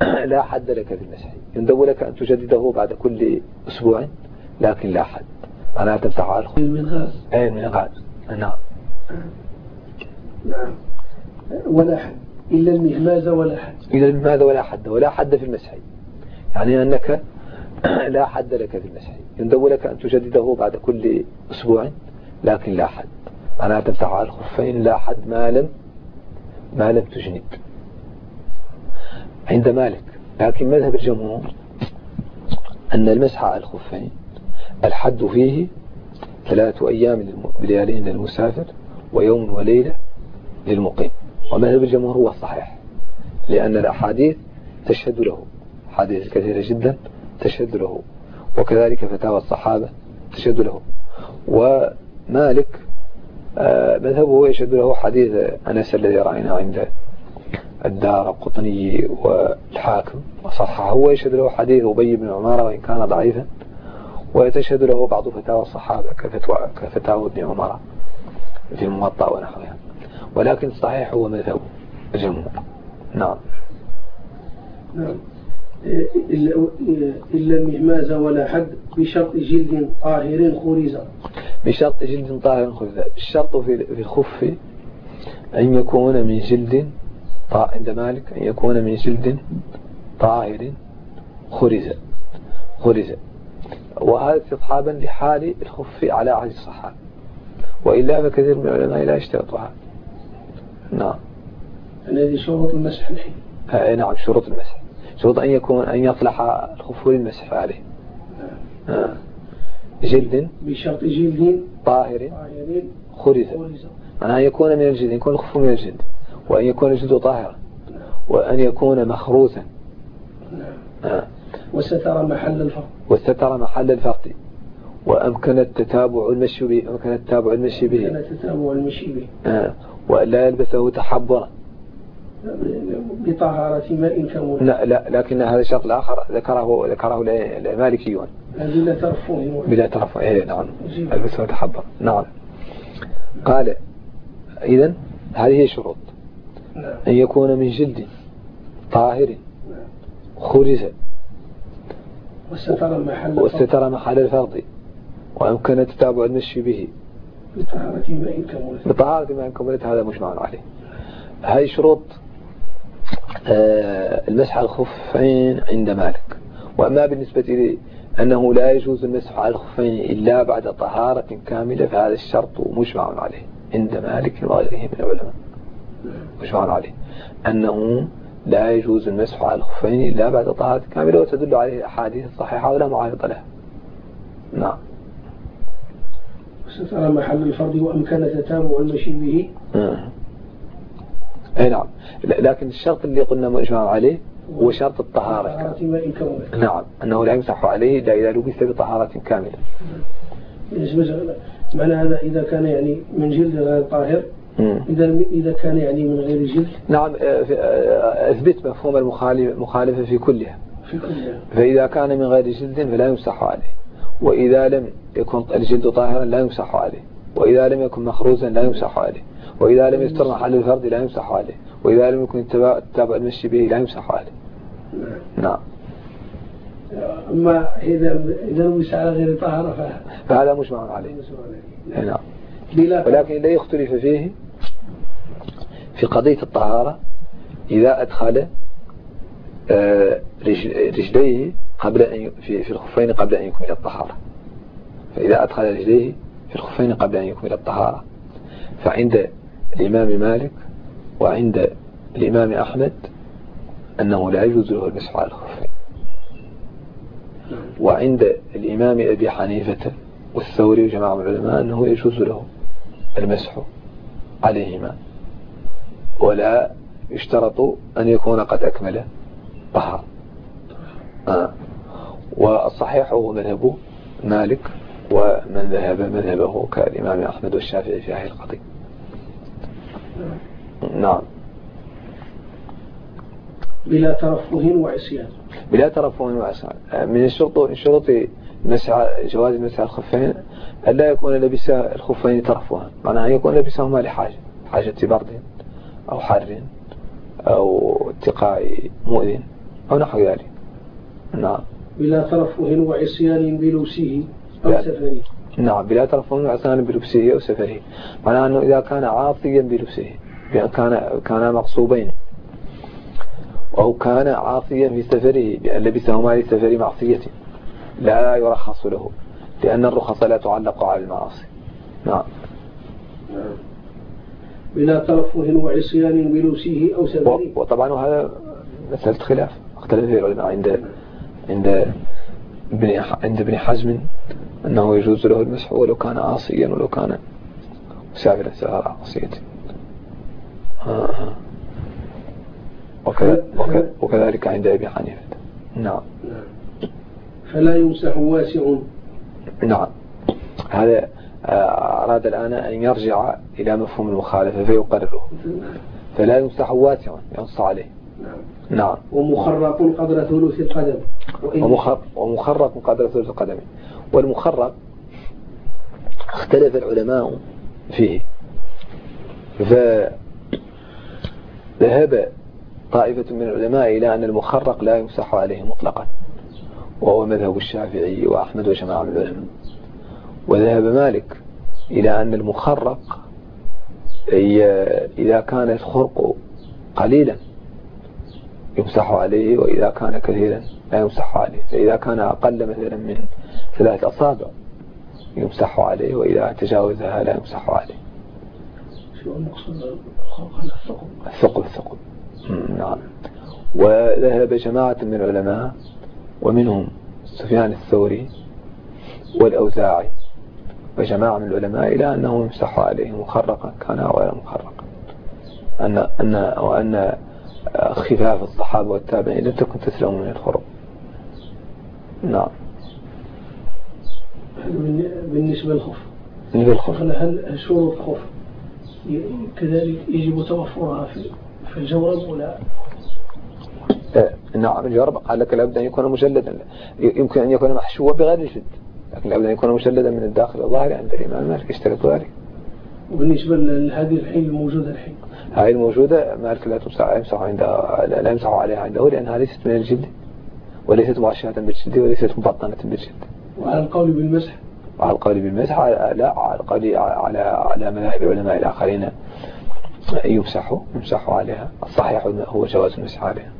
[SPEAKER 1] لا حد لك في المسح. يندب لك أن تجدده بعد كل أسبوع لكن لا حد. أنا تفتح على الخف
[SPEAKER 2] المنغاز
[SPEAKER 1] أي المنغاز نعم.
[SPEAKER 2] نعم. ولا حد. إلا المهماز ولا حد.
[SPEAKER 1] إلا المهماز ولا حد ولا حد في المسح. يعني أنك لا حد لك في المسح. يندب لك أن تجدده بعد كل أسبوع لكن لا حد. أنا تفتح على الخفين لا حد ما لم ما لم تجنب. عند مالك. لكن مذهب الجمهور أن المسح على الخفين الحد فيه ثلاثة أيام بليالين للمسافر ويوم وليلة للمقيم. ومذهب الجمهور هو الصحيح لأن الأحاديث تشهد له حديث كثيرة جدا تشهد له وكذلك فتاوى الصحابة تشهد له. ومالك آه، مذهبه يشهد له حديث أنس الذي رأينا عند الدار القطني والحاكم وصححه. هو يشهد له حديث أبي بن عمارة وإن كان ضعيفا ويتشهد له بعض فتاوى الصحابة كفتاوى ابن عمر في الموطأ ونحوها. ولكن الصحيح هو مذهب الجمهور. نعم.
[SPEAKER 2] نعم. إلا المهماز ولا حد بشرط جلد طاهر خرز.
[SPEAKER 1] بشرط جلد طاهر خرز. الشرط في الخف أن يكون من جلد عند مالك أن يكون من جلد طاهر خرز. خرز. وهذا استصحابا لحال الخف على عهد الصحابة. وإلا فكثير من العلماء لا يشترطها. نعم.
[SPEAKER 2] هذه شروط المسح الحين.
[SPEAKER 1] نعم شروط المسح. شروط أن يكون أن يصلح الخف للمسح عليه. نعم. آه. جلد.
[SPEAKER 2] بشرط جلد.
[SPEAKER 1] طاهر. خرز أن يكون من الجلد يكون الخف من الجلد. وأن يكون الجلد طاهرا وأن يكون مخروزا
[SPEAKER 2] نعم. آه. وستر محل الفرق.
[SPEAKER 1] وستر محل الفرق. وأمكن التتابع المشي به أمكن التتابع المشي به.
[SPEAKER 2] أمكن التتابع المشي به.
[SPEAKER 1] آه. ولا يلبسه تحبرا.
[SPEAKER 2] بطهارة ماء كمون
[SPEAKER 1] لا لا لكن هذا الشرط الآخر ذكره ذكره المالكيون
[SPEAKER 2] بلا ترفه
[SPEAKER 1] بلا ترفه إيه نعم. البسه تحبر نعم. قال إذا هذه الشروط نعم. أن يكون من جلد طاهر. خرز
[SPEAKER 2] وستر محل
[SPEAKER 1] الفرض وأمكن التتابع المشي به.
[SPEAKER 2] بطهارة ماء كملت
[SPEAKER 1] بطهارة ماء كملت هذا مجمع عليه. هذه شروط آه، المسح على الخفين عند مالك. وأما بالنسبة لي أنه لا يجوز المسح على الخفين إلا بعد طهارة كاملة فهذا الشرط مجمع عليه. عند مالك وغيره من العلماء مجمع عليه. أنه لا يجوز المسح على الخفين إلا بعد طهارة كاملة وتدل عليه الأحاديث الصحيحة ولا معارض لها. نعم.
[SPEAKER 2] سترى محل الفرض وأمكن تتابع المشي به.
[SPEAKER 1] آه. أي نعم. لكن الشرط اللي قلنا مجمع عليه هو شرط الطهارة. نعم. أنه لا يمسح عليه إلا إذا لبس بطهارة كاملة.
[SPEAKER 2] معنى هذا إذا كان يعني من جلد غير طاهر إذا إذا كان يعني من غير جلد.
[SPEAKER 1] نعم آه، آه، أثبت مفهوم المخالفة في كلها.
[SPEAKER 2] في كلها.
[SPEAKER 1] فإذا كان من غير جلد فلا يمسح عليه. وإذا لم يكن الجلد طاهرا لا يمسح عليه. وإذا لم يكن مخروزا لا يمسح عليه. وإذا لم يستر محل الفرد لا يمسح عليه. وإذا لم يكن التابع المشي به لا يمسح عليه. نعم.
[SPEAKER 2] أما إذا إذا لبس على غير طهارة
[SPEAKER 1] فهذا مجمع عليه. نعم. ولكن لا يختلف فيه في قضية الطهارة إذا أدخل رجليه قبل أن في في الخفين قبل أن يكمل الطهارة. فإذا أدخل رجليه في الخفين قبل أن يكمل الطهارة. فعند الإمام مالك وعند الإمام أحمد أنه لا يجوز له المسح على الخفين. وعند الإمام أبي حنيفة والثوري وجماعة من العلماء أنه يجوز له المسح عليهما. ولا يشترط أن يكون قد أكمل آه. والصحيح هو مذهب مالك ومن ذهب مذهبه كالإمام أحمد والشافعي في هذه القضية. نعم.
[SPEAKER 2] بلا ترفه وعصيان.
[SPEAKER 1] بلا ترفه وعصيان. من الشروط شروط مسعى جواز مسعى الخفين ألا يكون لبس الخفين ترفها. معناها يكون لبسهما لحاجة حاجة برد أو حر أو اتقاء مؤذن. أو نحو ذلك. نعم.
[SPEAKER 2] بلا ترفه وعصيان بلبسه أو سفره.
[SPEAKER 1] نعم بلا ترفه وعصيان بلبسه أو سفره. معناها أنه إذا كان عاصيا بلبسه كان كان مغصوبين. أو كان عاصيا في سفره بأن لبسهما لسفر معصية لا يرخص له لأن الرخص لا تعلق على المعاصي. نعم.
[SPEAKER 2] بلا ترفه وعصيان بلبسه أو سفره.
[SPEAKER 1] وطبعا هذا مسألة خلاف. اختلف العلماء عند عند ابن عند ابن حزم أنه يجوز له المسح ولو كان عاصيا ولو كان مسافرا سفر عاصيته وكذلك عند أبي حنيفة. نعم.
[SPEAKER 2] فلا يمسح واسع.
[SPEAKER 1] نعم. هذا آه، أراد الآن أن يرجع إلى مفهوم المخالفة فيقرره. فلا يمسح واسع ينص عليه.
[SPEAKER 2] نعم.
[SPEAKER 1] نعم.
[SPEAKER 2] ومخرق قدر ثلث القدم.
[SPEAKER 1] ومخرق قدر ثلث القدم. والمخرق اختلف العلماء فيه. فذهب طائفة من العلماء إلى أن المخرق لا يمسح عليه مطلقا. وهو مذهب الشافعي وأحمد وجماعة العلماء. وذهب مالك إلى أن المخرق إذا كان الخرق قليلا. يمسح عليه وإذا كان كثيرا لا يمسح عليه فإذا كان أقل مثلا من ثلاث أصابع يمسح عليه وإذا تجاوزها لا يمسح عليه.
[SPEAKER 2] شو المقصود؟
[SPEAKER 1] الثقب الثقب نعم. وذهب جماعة من العلماء ومنهم سفيان الثوري والأوزاعي وجماعة من العلماء إلى أنه يمسح عليه مخرقا كان أو غير مخرقا. أن أن وأن خفاف الصحابة والتابعين. لم تكن تسلم من الخرق نعم.
[SPEAKER 2] بالنسبة للخف
[SPEAKER 1] بالنسبة للخف
[SPEAKER 2] هل شروط الخف كذلك يجب توفرها في في الجورب ولا
[SPEAKER 1] نعم. الجورب قال لك لابد أن يكون مجلدا. يمكن أن يكون محشوا بغير الجلد لكن لابد أن يكون مجلدا من الداخل الظاهر عند الإمام مالك يشترط ذلك.
[SPEAKER 2] وبالنسبة لهذه الحين الموجودة الحين.
[SPEAKER 1] هاي الموجودة مالك لا تمسح يمسح عندها لا يمسح عليها عنده لأنها ليست من الجلد وليست مغشاة بالجلد وليست مبطنة بالجلد.
[SPEAKER 2] وعلى القول بالمسح؟
[SPEAKER 1] وعلى القول بالمسح لا على القول على على مذاهب العلماء الآخرين يمسحوا يمسحوا عليها. الصحيح هو جواز المسح عليها.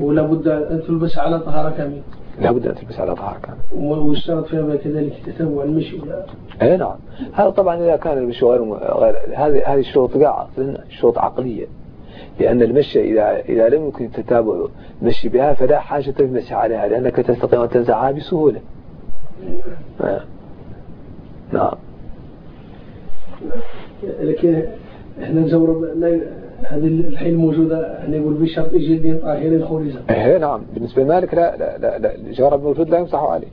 [SPEAKER 2] ولا بد أن تلبس على طهارة كاملة.
[SPEAKER 1] لا بد أن تلبس على طهارة كاملة
[SPEAKER 2] ويشترط فيها كذلك تتبع المشي ولا
[SPEAKER 1] اي نعم. هذا طبعا إذا كان المشي غير غير هذه هذه الشروط قاعة شروط عقلية. لأن المشي إذا إذا لم يمكن التتابع المشي بها فلا حاجة للمسح عليها لأنك تستطيع أن تنزعها بسهولة.
[SPEAKER 2] آه. نعم. لكن إحنا نزور هذه الحين موجودة نقول بشرط جلد طاهر خورزة
[SPEAKER 1] إيه نعم. بالنسبة لمالك لا لا لا, لا. الجورب موجود لا يمسح عليه.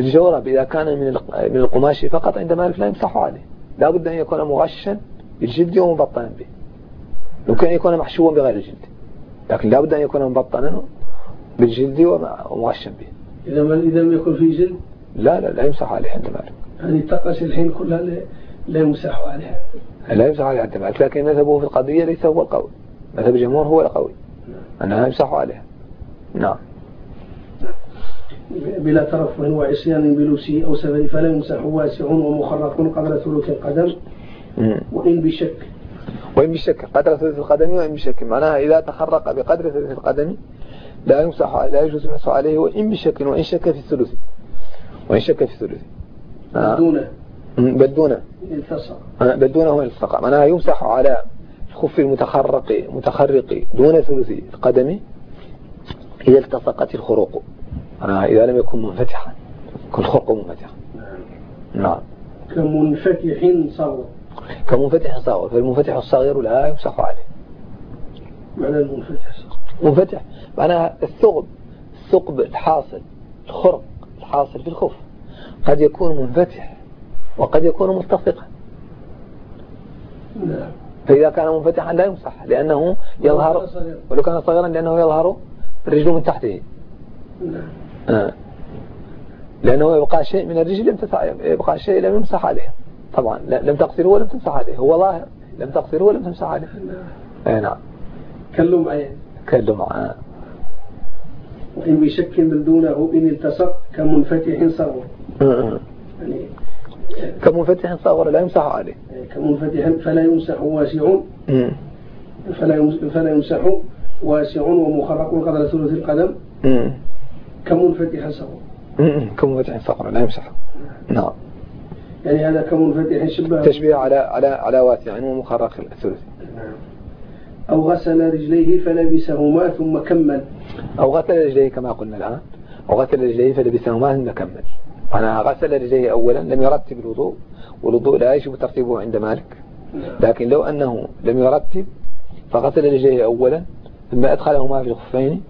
[SPEAKER 1] الجورب إذا كان من من القماش فقط عند مالك لا يمسح عليه. لا بد أن يكون مغشا بالجلد ومبطنا به. يمكن أن يكون محشوا بغير الجلد لكن لا بد أن يكون مبطنا بالجلد ومغشا به.
[SPEAKER 2] إذا ما إذا لم يكن في جلد؟
[SPEAKER 1] لا لا لا يمسح عليه عند مالك.
[SPEAKER 2] هذه الطقس الحين كلها لا يمسح عليها.
[SPEAKER 1] لا يمسح عليها. مالك لكن مذهبه في القضية ليس هو القول مذهب الجمهور هو القول أنها يمسح عليها. نعم.
[SPEAKER 2] بلا ترفه وعصيان بلوسه أو سفر فلا يمسح. واسع ومخرق قدر ثلث القدم. وإن بشك.
[SPEAKER 1] وإن بشك. قدر ثلث القدم وإن بشك. معناها إذا تخرق بقدر ثلث القدم لا يمسح لا يجوز المسح عليه. وإن بشك. وإن شك في الثلث. وإن شك في الثلث.
[SPEAKER 2] بدونه.
[SPEAKER 1] بدونه بدونه التصق معناها يمسح على الخف المتخرق متخرق دون ثلث القدم إذا التصقت الخروق. معناها إذا لم يكن منفتحا يكون الخرق منفتحا نعم.
[SPEAKER 2] كمنفتح صغر
[SPEAKER 1] كمنفتح صغير. فالمنفتح الصغير لا يمسح عليه.
[SPEAKER 2] معنى المنفتح
[SPEAKER 1] منفتح. معناها الثقب. الثقب الحاصل الخرق الحاصل في الخف قد يكون منفتح. وقد يكون ملتصقا
[SPEAKER 2] نعم
[SPEAKER 1] فإذا كان منفتحا لا يمسح لأنه يظهر ولو كان صغيرا لأنه يظهر الرجل من تحته.
[SPEAKER 2] نعم
[SPEAKER 1] آه. لأنه يبقى شيء من الرجل لم يبقى شيء لم يمسح عليه. طبعا لم تقصره ولم تمسح عليه. هو ظاهر لم تقصره ولم تمسح عليه.
[SPEAKER 2] نعم
[SPEAKER 1] اي نعم.
[SPEAKER 2] كلم عين
[SPEAKER 1] كلم آه.
[SPEAKER 2] وإن بشك بل دونه إن التصق كمنفتح صغر
[SPEAKER 1] آه.
[SPEAKER 2] يعني
[SPEAKER 1] كمنفتح صغر لا يمسح عليه.
[SPEAKER 2] كمنفتح فلا يمسح واسع. فلا فلا يمسح واسع ومخرق قدر ثلث القدم. كمنفتح صغر.
[SPEAKER 1] كمنفتح صغر لا يمسح. نعم.
[SPEAKER 2] يعني هذا كمنفتح شبه
[SPEAKER 1] تشبيه على على على واسع ومخرق الثلث
[SPEAKER 2] أو غسل رجليه فلبسهما ثم كمل.
[SPEAKER 1] أو غسل رجليه كما قلنا الآن. أو غسل رجليه فلبسهما ثم كمل. أنا غسل رجليه أولا لم يرتب الوضوء والوضوء لا يجب ترتيبه عند مالك. لكن لو أنه لم يرتب فغسل رجليه أولا ثم أدخلهما في الخفين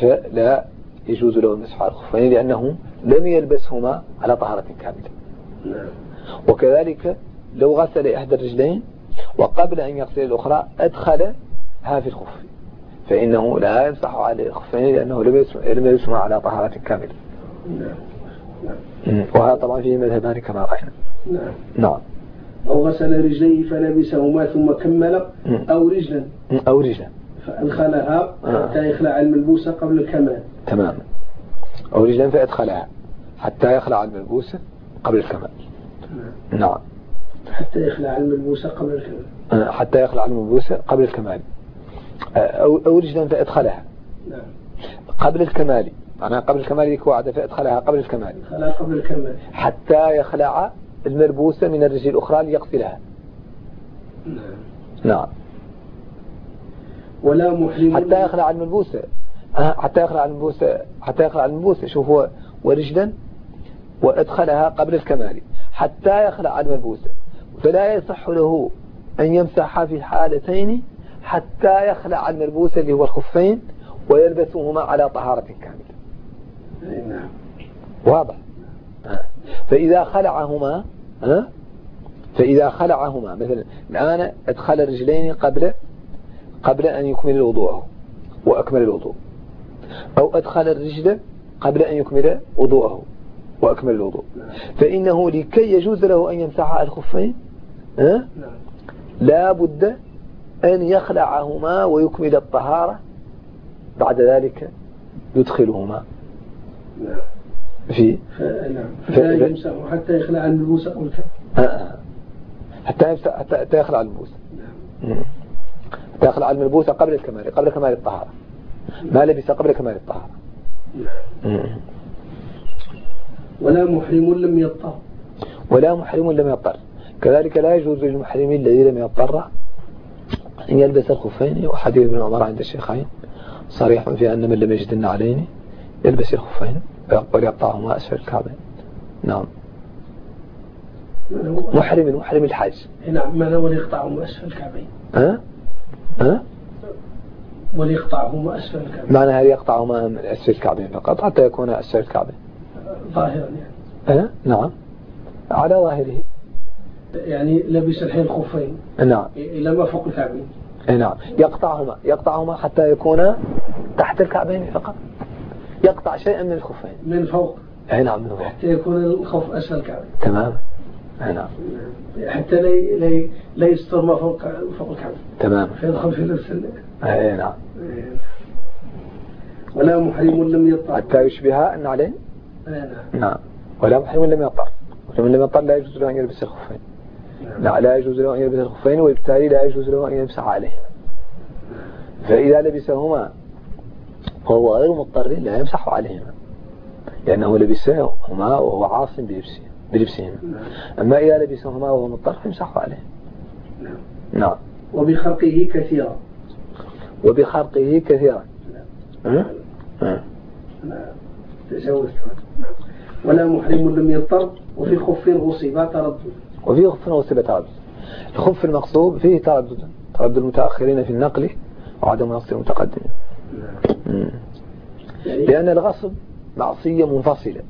[SPEAKER 1] فلا يجوز له المسح على الخفين لأنه لم يلبسهما على طهارة كاملة. وكذلك لو غسل إحدى الرجلين وقبل أن يغسل الأخرى أدخلها في الخف. فإنه لا يمسح على الخفين لأنه لم يلبس- لم يلبسهما على طهارة كاملة. وهذا طبعا فيه مذهبان كما رأينا.
[SPEAKER 2] نعم.
[SPEAKER 1] نعم.
[SPEAKER 2] أو غسل رجليه فلبسهما ثم كمل أو رجلا.
[SPEAKER 1] أو رجلا.
[SPEAKER 2] فأدخلها
[SPEAKER 1] آه.
[SPEAKER 2] حتى يخلع الملبوس قبل الكمال.
[SPEAKER 1] تماما أو رجلا فأدخلها حتى يخلع الملبوس قبل الكمال.
[SPEAKER 2] نعم.
[SPEAKER 1] نعم.
[SPEAKER 2] حتى يخلع الملبوس قبل الكمال.
[SPEAKER 1] آه، حتى يخلع الملبوس قبل الكمال. آه، أو أو رجلا فأدخلها
[SPEAKER 2] نعم.
[SPEAKER 1] قبل الكمال. معناها قبل الكمال ذيك وعد فأدخلها قبل الكمال.
[SPEAKER 2] خلع قبل الكمال.
[SPEAKER 1] حتى يخلع الملبوس من الرجل الأخرى ليغسلها
[SPEAKER 2] نعم.
[SPEAKER 1] نعم.
[SPEAKER 2] ولا محرم.
[SPEAKER 1] حتى يخلع الملبوس آه، حتى يخلع الملبوس حتى يخلع الملبوس شوف هو ورجلا وأدخلها قبل الكمال. حتى يخلع الملبوس فلا يصح له أن يمسح في الحالتين حتى يخلع الملبوس اللي هو الخفين ويلبسهما على طهارة كاملة واضح. فإذا خلعهما ها؟ فإذا خلعهما مثلا الآن أدخل الرجلين قبل قبل أن يكمل وضوءه وأكمل الوضوء. أو أدخل الرجل قبل أن يكمل وضوءه وأكمل الوضوء. فإنه لكي يجوز له أن يمسح الخفين لا بد أن يخلعهما ويكمل الطهارة. بعد ذلك يدخلهما. في
[SPEAKER 2] نعم. حتى يخلع الملبوس قبل الكمال
[SPEAKER 1] آه. حتى حتى يخلع الملبوس
[SPEAKER 2] نعم.
[SPEAKER 1] مم. حتى يخلع الملبوس قبل الكمال قبل كمال الطهارة. ما لبس قبل كمال الطهارة.
[SPEAKER 2] نعم. ولا محرم لم يضطر.
[SPEAKER 1] ولا محرم لم يضطر. كذلك لا يجوز للمحرم الذي لم يضطر أن يلبس الخفين وحديث ابن عمر عند الشيخين صريح في أن من لم يجد النعلين يلبس الخفين وليقطعهما أسفل الكعبين. نعم. محرم محرم الحج
[SPEAKER 2] نعم من هو ليقطعهما أسفل الكعبين؟
[SPEAKER 1] ها؟ ها؟
[SPEAKER 2] وليقطعهما أسفل الكعبين.
[SPEAKER 1] معنى هذه يقطعهما من أسفل الكعبين فقط حتى يكون أسفل الكعبين.
[SPEAKER 2] ظاهرا يعني.
[SPEAKER 1] ها؟ نعم. على ظاهره.
[SPEAKER 2] يعني لبس الحين الخفين
[SPEAKER 1] نعم.
[SPEAKER 2] إلى ما فوق الكعبين.
[SPEAKER 1] نعم. يقطعهما يقطعهما حتى يكونا تحت الكعبين فقط. يقطع شيئا من الخفين.
[SPEAKER 2] من فوق.
[SPEAKER 1] أي نعم من فوق.
[SPEAKER 2] حتى يكون الخف أسفل الكعبين
[SPEAKER 1] تمام. أي نعم.
[SPEAKER 2] حتى لا لا لا يستر ما فوق فوق الكعبين
[SPEAKER 1] تمام.
[SPEAKER 2] فيدخل في نفس ال-
[SPEAKER 1] أي نعم.
[SPEAKER 2] ولا محرم لم يطر
[SPEAKER 1] حتى يشبه النعلين
[SPEAKER 2] آه، نعم.
[SPEAKER 1] نعم. ولا محرم لم يطر ومن لم يطر لا يجوز له أن يلبس الخفين.
[SPEAKER 2] نعم.
[SPEAKER 1] لا لا يجوز له أن يلبس الخفين وبالتالي لا يجوز له أن يمسح عليهما فإذا لبسهما وهو غير مضطر لا يمسح عليهما لأنه لبسهما وهو عاصم بلبسه بلبسهما
[SPEAKER 2] نعم.
[SPEAKER 1] أما إذا لبسهما وهو مضطر فيمسح عليه
[SPEAKER 2] نعم.
[SPEAKER 1] نعم
[SPEAKER 2] وبخرقه كثيرا
[SPEAKER 1] وبخرقه كثيرا أه؟ أه.
[SPEAKER 2] أنا تجاوزت ولا محرم لم يضطر وفي خف غصب تردد
[SPEAKER 1] وفي خف وصل تردد الخف المقصوب فيه تردد تردد المتأخرين في النقل وعدم نص المتقدمين.
[SPEAKER 2] يعني
[SPEAKER 1] لأن الغصب معصية منفصلة.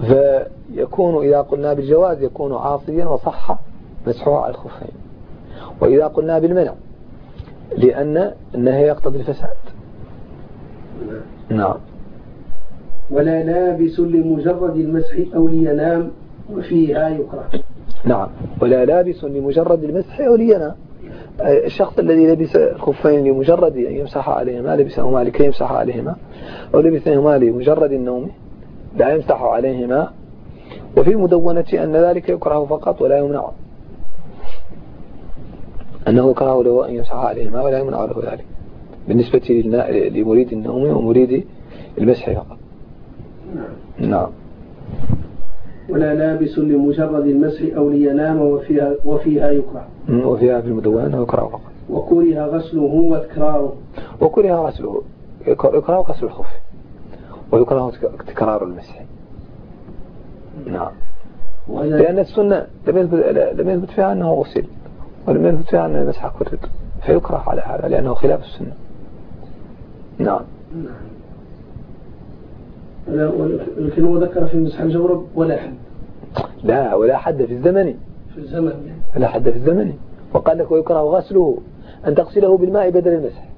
[SPEAKER 1] فيكون إذا قلنا بالجواز يكون عاصيا وصح مسحه على الخفين. وإذا قلنا بالمنع لأن النهي يقتضي الفساد. نعم.
[SPEAKER 2] ولا لابس لمجرد المسح أو لينام وفيها يكره.
[SPEAKER 1] نعم. ولا لابس لمجرد المسح أو لينام. الشخص الذي لبس الخفين لمجرد أن يمسح عليهما لبسهما لكي يمسح عليهما أو لبسهما لمجرد النوم لا يمسح عليهما. وفي المدونة أن ذلك يكره فقط ولا يمنع أنه يكره له أن يمسح عليهما ولا يمنع له ذلك بالنسبة لمريد النوم ومريد المسح فقط. نعم.
[SPEAKER 2] ولا لابس لمجرد المسح أو لينام وفيها, وفيها يكره.
[SPEAKER 1] وفيها في المدونة يكره فقط.
[SPEAKER 2] وكره غسله وتكراره.
[SPEAKER 1] وكره غسله يكره غسل الخف. ويكره تك- تكرار المسح. نعم. لأن السنة لم يثبت لم يثبت فيها أنه غسل ولم يثبت فيها أن المسح كرر فيكره على هذا لأنه خلاف السنة. نعم.
[SPEAKER 2] نعم. ولكن هو ذكر في مسح الجورب ولا حد.
[SPEAKER 1] لا ولا حد في الزمن.
[SPEAKER 2] في الزمن.
[SPEAKER 1] ولا حد في الزمن. وقال لك ويكره غسله أن تغسله بالماء بدل المسح.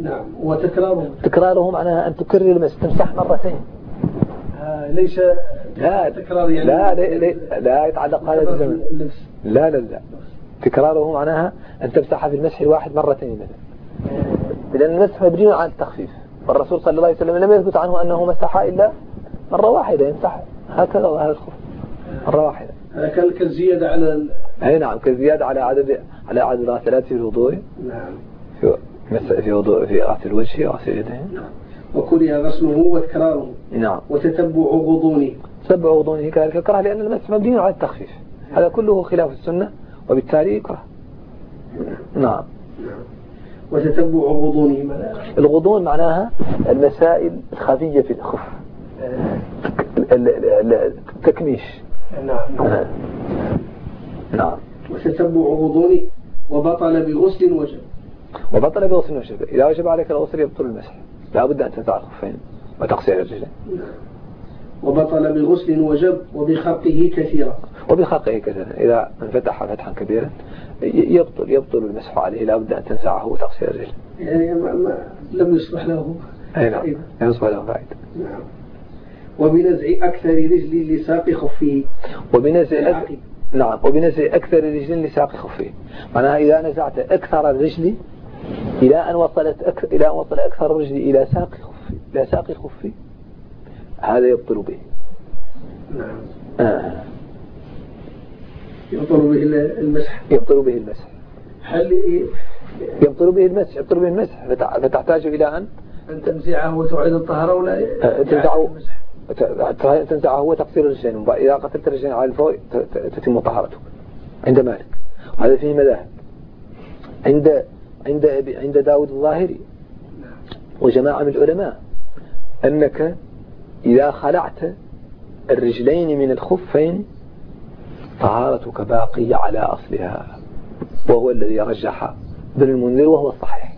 [SPEAKER 2] نعم وتكراره
[SPEAKER 1] تكراره معناها أن تكرر المسح تمسح مرتين.
[SPEAKER 2] آه ليس
[SPEAKER 1] لا
[SPEAKER 2] تكرار يعني
[SPEAKER 1] لا لا, لا, لا يتعلق هذا بالزمن. لا لا لا. تكراره معناها أن تمسح في المسح الواحد مرتين مثلا. لأن المسح مبني على التخفيف. والرسول صلى الله عليه وسلم لم يثبت عنه أنه مسح إلا مرة واحدة يمسح هكذا وهذا الخف مرة واحدة.
[SPEAKER 2] هذا كان كالزيادة على ال-
[SPEAKER 1] أي نعم كزيادة على عدد على عدد الغسلات في الوضوء.
[SPEAKER 2] نعم.
[SPEAKER 1] في مس- في وضوء في غسل الوجه وغسل اليدين.
[SPEAKER 2] وكره غسله وتكراره.
[SPEAKER 1] نعم.
[SPEAKER 2] وتتبع غضونه.
[SPEAKER 1] سبع وضوءه كذلك يكره لأن المسح مبني على التخفيف. هذا كله خلاف السنة وبالتالي يكره. نعم.
[SPEAKER 2] وتتبع غضونه ما-
[SPEAKER 1] الغضون معناها المسائل الخفية في الخف ال- ال- ال- التكميش
[SPEAKER 2] نعم.
[SPEAKER 1] نعم.
[SPEAKER 2] وتتبع غضونه وبطل بغسل وجب
[SPEAKER 1] وبطل بغسل وجب إذا وجب عليك الغسل يبطل المسح. لا بد أن تنزع الخفين وتقصير الرجلين
[SPEAKER 2] وبطل بغسل وجب وبخرقه كثيرا.
[SPEAKER 1] وبخلقه كذا إذا انفتح فتحا كبيرا يبطل يبطل المسح عليه. لا بد أن تنزعه وتقصير الرجل
[SPEAKER 2] يعني ما لم يصبح له
[SPEAKER 1] أي نعم. لا يصبح له فائدة.
[SPEAKER 2] نعم. وبنزع أكثر رجل لساق خفه.
[SPEAKER 1] وبنزع أك... نعم. وبنزع أكثر الرجل لساق خفه. معناها إذا نزعت أكثر الرجل إلى أن وصلت أك... إلى أن وصل أكثر الرجل إلى ساق خفه. إلى ساق خفه هذا يبطل به.
[SPEAKER 2] نعم.
[SPEAKER 1] آه.
[SPEAKER 2] يبطل به المسح.
[SPEAKER 1] يبطل به المسح.
[SPEAKER 2] هل
[SPEAKER 1] يبطل به المسح يبطل به المسح. فت- فتحتاج إلى أن
[SPEAKER 2] أن تنزعه وتعيد الطهارة ولا
[SPEAKER 1] أه، تنزعه.
[SPEAKER 2] المسح؟
[SPEAKER 1] ت- تنزعه وتقصير الرجلين وبعد- إذا قتلت الرجلين على الفوق تتم طهارتك. عند مالك. وهذا فيه مذاهب. عند عند عند داود الظاهري. وجماعة من العلماء. أنك إذا خلعت الرجلين من الخفين طهارتك باقية على أصلها وهو الذي رجح ابن المنذر وهو الصحيح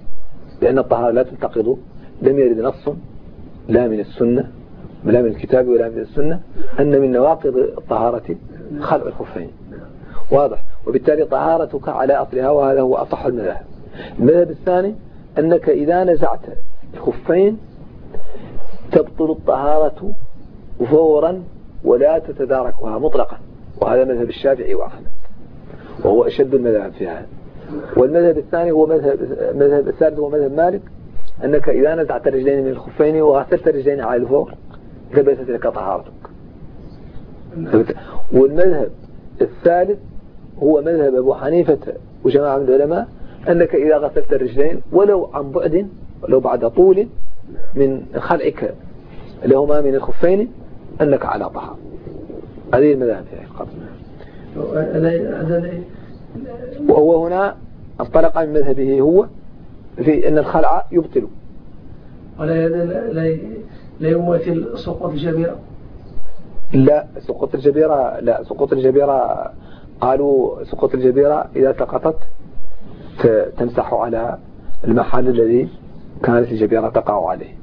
[SPEAKER 1] لأن الطهارة لا تنتقض لم يرد نص لا من السنة لا من الكتاب ولا من السنة أن من نواقض الطهارة خلع الخفين. واضح. وبالتالي طهارتك على أصلها وهذا هو أصح المذاهب. المذهب الثاني أنك إذا نزعت الخفين تبطل الطهارة فورا ولا تتداركها مطلقا. وهذا مذهب الشافعي وأحمد وهو أشد المذاهب في هذا. والمذهب الثاني هو مذهب مذهب الثالث هو مذهب مالك أنك إذا نزعت الرجلين من الخفين وغسلت الرجلين على الفوق ثبتت لك طهارتك. والمذهب الثالث هو مذهب أبو حنيفة وجماعة من العلماء أنك إذا غسلت الرجلين ولو عن بعد ولو بعد طول من خلعك لهما من الخفين أنك على طهارة. هذه المذاهب في
[SPEAKER 2] هذا
[SPEAKER 1] وهو هنا انطلق من مذهبه هو في أن الخلع يبطل
[SPEAKER 2] ولا لا لا لا يماثل سقوط الجبيرة
[SPEAKER 1] لا سقوط الجبيرة لا سقوط الجبيرة قالوا سقوط الجبيرة إذا سقطت تمسح على المحل الذي كانت الجبيرة تقع عليه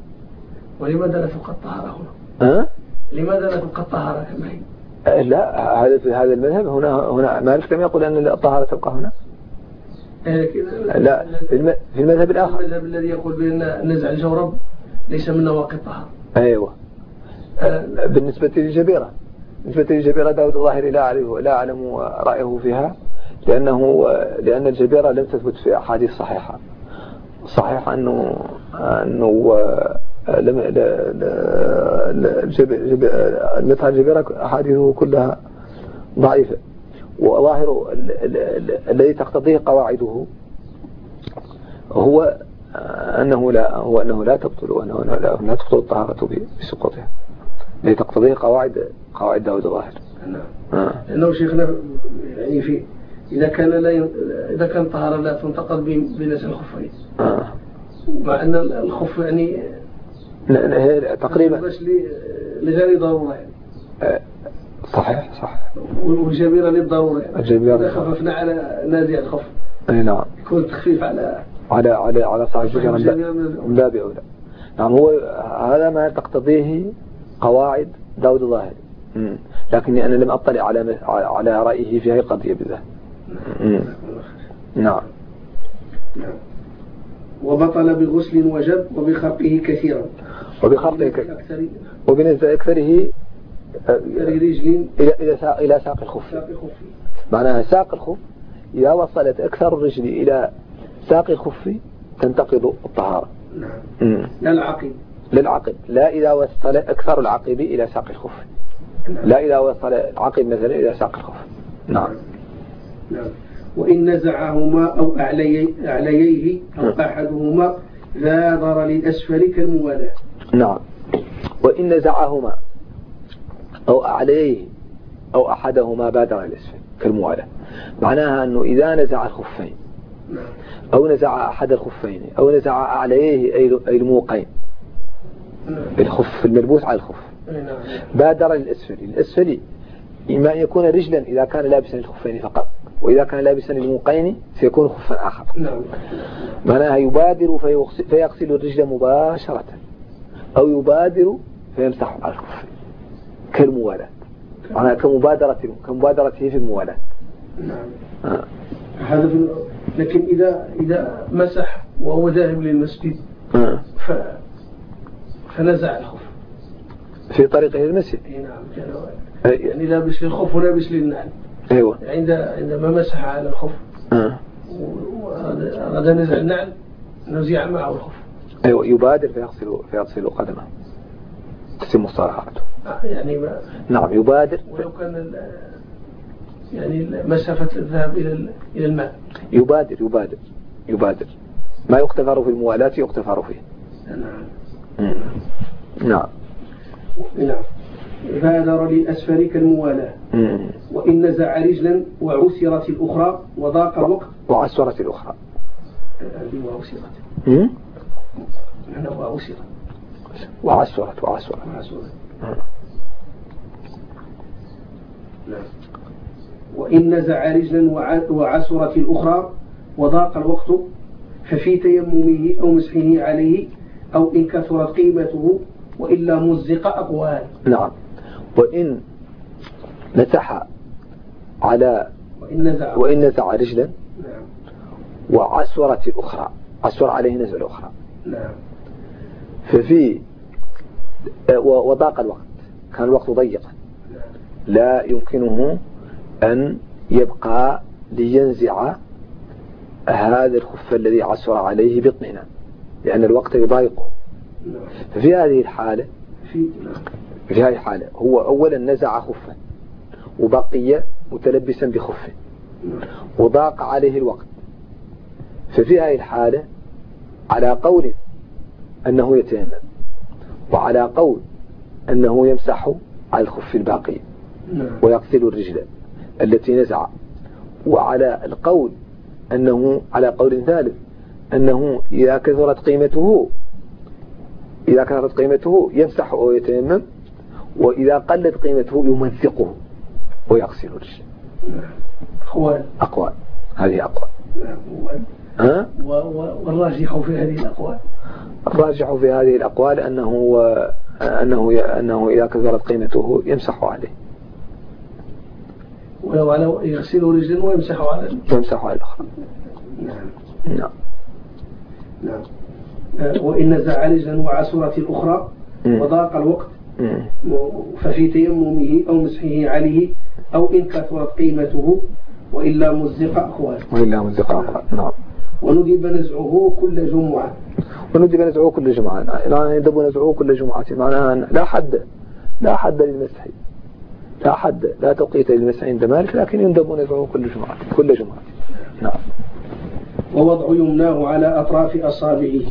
[SPEAKER 2] ولماذا لا تبقى الطهارة هنا؟
[SPEAKER 1] ها؟
[SPEAKER 2] لماذا لا تبقى الطهارة كما هي؟
[SPEAKER 1] لا هذا في هذا المذهب هنا هنا مالك لم يقل أن الطهارة تبقى هنا. لا في المذهب الآخر.
[SPEAKER 2] المذهب الذي يقول بأن نزع الجورب ليس من نواقض الطهارة.
[SPEAKER 1] أيوة. بالنسبة للجبيرة. بالنسبة للجبيرة داود الظاهري لا أعرفه لا أعلم رأيه فيها لأنه لأن الجبيرة لم تثبت في أحاديث صحيحة. صحيح أنه أنه المتعة الجبيرة أحاديثه كلها ضعيفة وظاهر الذي تقتضيه قواعده هو أنه لا هو أنه لا تبطل وأنه لا, لا تبطل الطهارة بسقوطها التي تقتضيه قواعد قواعد داود الظاهر
[SPEAKER 2] نعم آه. لأنه شيخنا يعني في إذا كان لا. إذا كان طهارة لا تنتقل بنزع الخفين
[SPEAKER 1] آه.
[SPEAKER 2] مع أن الخف يعني
[SPEAKER 1] تقريبا
[SPEAKER 2] لغير ضرورة يعني.
[SPEAKER 1] آه. صحيح صح
[SPEAKER 2] وجبيرة للضرورة يعني. خففنا على نازع الخف
[SPEAKER 1] أي نعم.
[SPEAKER 2] يكون تخفيف على
[SPEAKER 1] على على على صاحب الجبيرة من باب أولى. نعم هو هذا ما تقتضيه قواعد داود الظاهري. لكني أنا لم أطلع على على رأيه في هذه القضية بالذات نعم.
[SPEAKER 2] وبطل بغسل وجب وبخرقه كثيرا.
[SPEAKER 1] كثيرا وبنسبة أكثره إلى إلى ساق إلى ساق الخف. معناها ساق الخف إذا وصلت أكثر الرجل إلى ساق الخف تنتقض الطهارة.
[SPEAKER 2] نعم. لا العقل
[SPEAKER 1] للعقب لا إذا وصل أكثر العقب إلى ساق الخف. لا إذا وصل العقب مثلا إلى ساق الخف. نعم.
[SPEAKER 2] نعم. وإن نزعهما أو أعليه أو نعم. أحدهما لا للأسفل كالموالاة
[SPEAKER 1] نعم. وإن نزعهما أو أعليه أو أحدهما بادر الأسفل كالموالاة. معناها أنه إذا نزع الخفين. أو نزع أحد الخفين أو نزع أعليه أي الموقين الخف الملبوس على الخف. بادر للأسفل الأسفل إما أن يكون رجلا إذا كان لابسا الخفين فقط وإذا كان لابسا الموقين سيكون خفا آخر.
[SPEAKER 2] نعم.
[SPEAKER 1] معناها يبادر فيغسل الرجل مباشرة. أو يبادر فيمسح على الخف كالموالاة. معناها كمبادرة كمبادرته في الموالاة.
[SPEAKER 2] نعم آه. هذا لكن إذا إذا مسح وهو ذاهب للمسجد
[SPEAKER 1] آه.
[SPEAKER 2] ف فنزع الخف
[SPEAKER 1] في طريقه المسجد؟
[SPEAKER 2] نعم يعني لابس للخف ولابس للنعل.
[SPEAKER 1] أيوه.
[SPEAKER 2] عند عندما مسح على الخف
[SPEAKER 1] آه.
[SPEAKER 2] وأراد نزع النعل نزع معه الخف
[SPEAKER 1] أيوه يبادر فيغسل فيغسل قدمه. تتم صلاحته
[SPEAKER 2] آه، يعني ما
[SPEAKER 1] نعم يبادر.
[SPEAKER 2] ولو كان يعني مسافة الذهاب إلى إلى الماء.
[SPEAKER 1] يبادر يبادر يبادر. ما يقتفر في الموالاة يقتفر فيه.
[SPEAKER 2] نعم.
[SPEAKER 1] نعم.
[SPEAKER 2] نعم. بادر للأسفل كالموالاة وإن نزع رجلا وعسرت الأخرى وضاق الوقت.
[SPEAKER 1] وعسرت الأخرى.
[SPEAKER 2] وعسرت. وعسرت
[SPEAKER 1] وعسرت وعسرت
[SPEAKER 2] نعم. وإن نزع رجلا وعسرت الأخرى وضاق الوقت ففي تيممه أو مسحه عليه أو إن كثرت قيمته وإلا مزق أقوال.
[SPEAKER 1] نعم. وإن نزح على
[SPEAKER 2] وإن نزع,
[SPEAKER 1] وإن نزع رجلا
[SPEAKER 2] نعم.
[SPEAKER 1] وعسرت الأخرى. عسر عليه نزع الأخرى.
[SPEAKER 2] نعم.
[SPEAKER 1] ففي وضاق الوقت. كان الوقت ضيقا. لا يمكنه أن يبقى لينزع هذا الخف الذي عسر عليه باطمئنان لأن الوقت يضايقه. ففي هذه الحالة
[SPEAKER 2] في
[SPEAKER 1] هذه الحالة هو أولا نزع خفا وبقي متلبسا بخف
[SPEAKER 2] نعم
[SPEAKER 1] وضاق عليه الوقت. ففي هذه الحالة على قول أنه يتيمم وعلى قول أنه يمسح على الخف الباقي
[SPEAKER 2] نعم.
[SPEAKER 1] ويغسل الرجل التي نزع. وعلى القول أنه على قول ثالث أنه إذا كثرت قيمته إذا كثرت قيمته يمسح ويتيمم وإذا قلت قيمته يمزقه ويغسل الرجل.
[SPEAKER 2] نعم. أقوال.
[SPEAKER 1] أقوال. هذه أقوال.
[SPEAKER 2] نعم
[SPEAKER 1] ها؟
[SPEAKER 2] والراجح في هذه الأقوال.
[SPEAKER 1] الراجح في هذه الأقوال أنه أنه أنه إذا كثرت قيمته يمسح عليه.
[SPEAKER 2] ولو على يغسل رجلا ويمسح على
[SPEAKER 1] يمسح على الأخرى.
[SPEAKER 2] نعم.
[SPEAKER 1] نعم.
[SPEAKER 2] نعم. آه، وإن نزع رجلا وعسرت الأخرى. وضاق الوقت. ففي تيممه أو مسحه عليه أو إن كثرت قيمته وإلا مزق أقوال
[SPEAKER 1] وإلا مزق أقوال نعم.
[SPEAKER 2] وندب نزعه كل جمعة.
[SPEAKER 1] وندب نزعه كل جمعة. لا يندب نزعه كل جمعة. معناها لا حد لا حد للمسح. لا حد لا توقيت للمسح عند مالك لكن يندب نزعه كل جمعة. كل جمعة. نعم.
[SPEAKER 2] ووضع يمناه على أطراف أصابعه.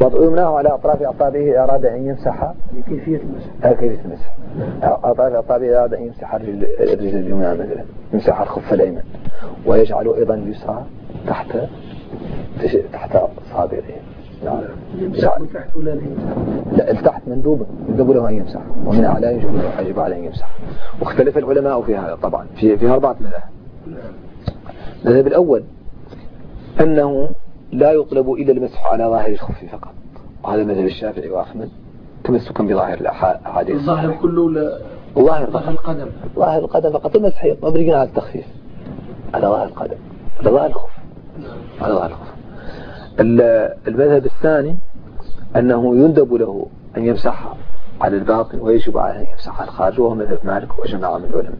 [SPEAKER 1] وضع يمناه على أطراف أصابعه أراد أن يمسح
[SPEAKER 2] لكيفية المسح.
[SPEAKER 1] هذا كيف المسح. أطراف أصابعه أراد أن يمسح الرجل الرجل اليمنى مثلا يمسح الخف الأيمن. ويجعل أيضا اليسرى تحت تحت أصابعه نعم.
[SPEAKER 2] يمسح من تحت ولا لا
[SPEAKER 1] التحت مندوبة يندب له أن يمسح. ومن أعلاه يجب عليه أن يمسح. واختلف العلماء في هذا طبعا. في في أربعة مذاهب. المذهب الأول أنه لا يطلب إلا المسح على ظاهر الخف فقط. وهذا مذهب الشافعي وأحمد. تمسكا بظاهر الأحاديث
[SPEAKER 2] الظاهر كله لا
[SPEAKER 1] ظاهر
[SPEAKER 2] القدم.
[SPEAKER 1] ظاهر القدم فقط. المسح مبرقين على التخفيف. على ظاهر القدم. على ظاهر الخف. على ظاهر الخف. ال- المذهب الثاني أنه يندب له أن يمسح على الباطن ويجب عليه أن يمسح على الخارج وهو مذهب مالك وجماعة من العلماء.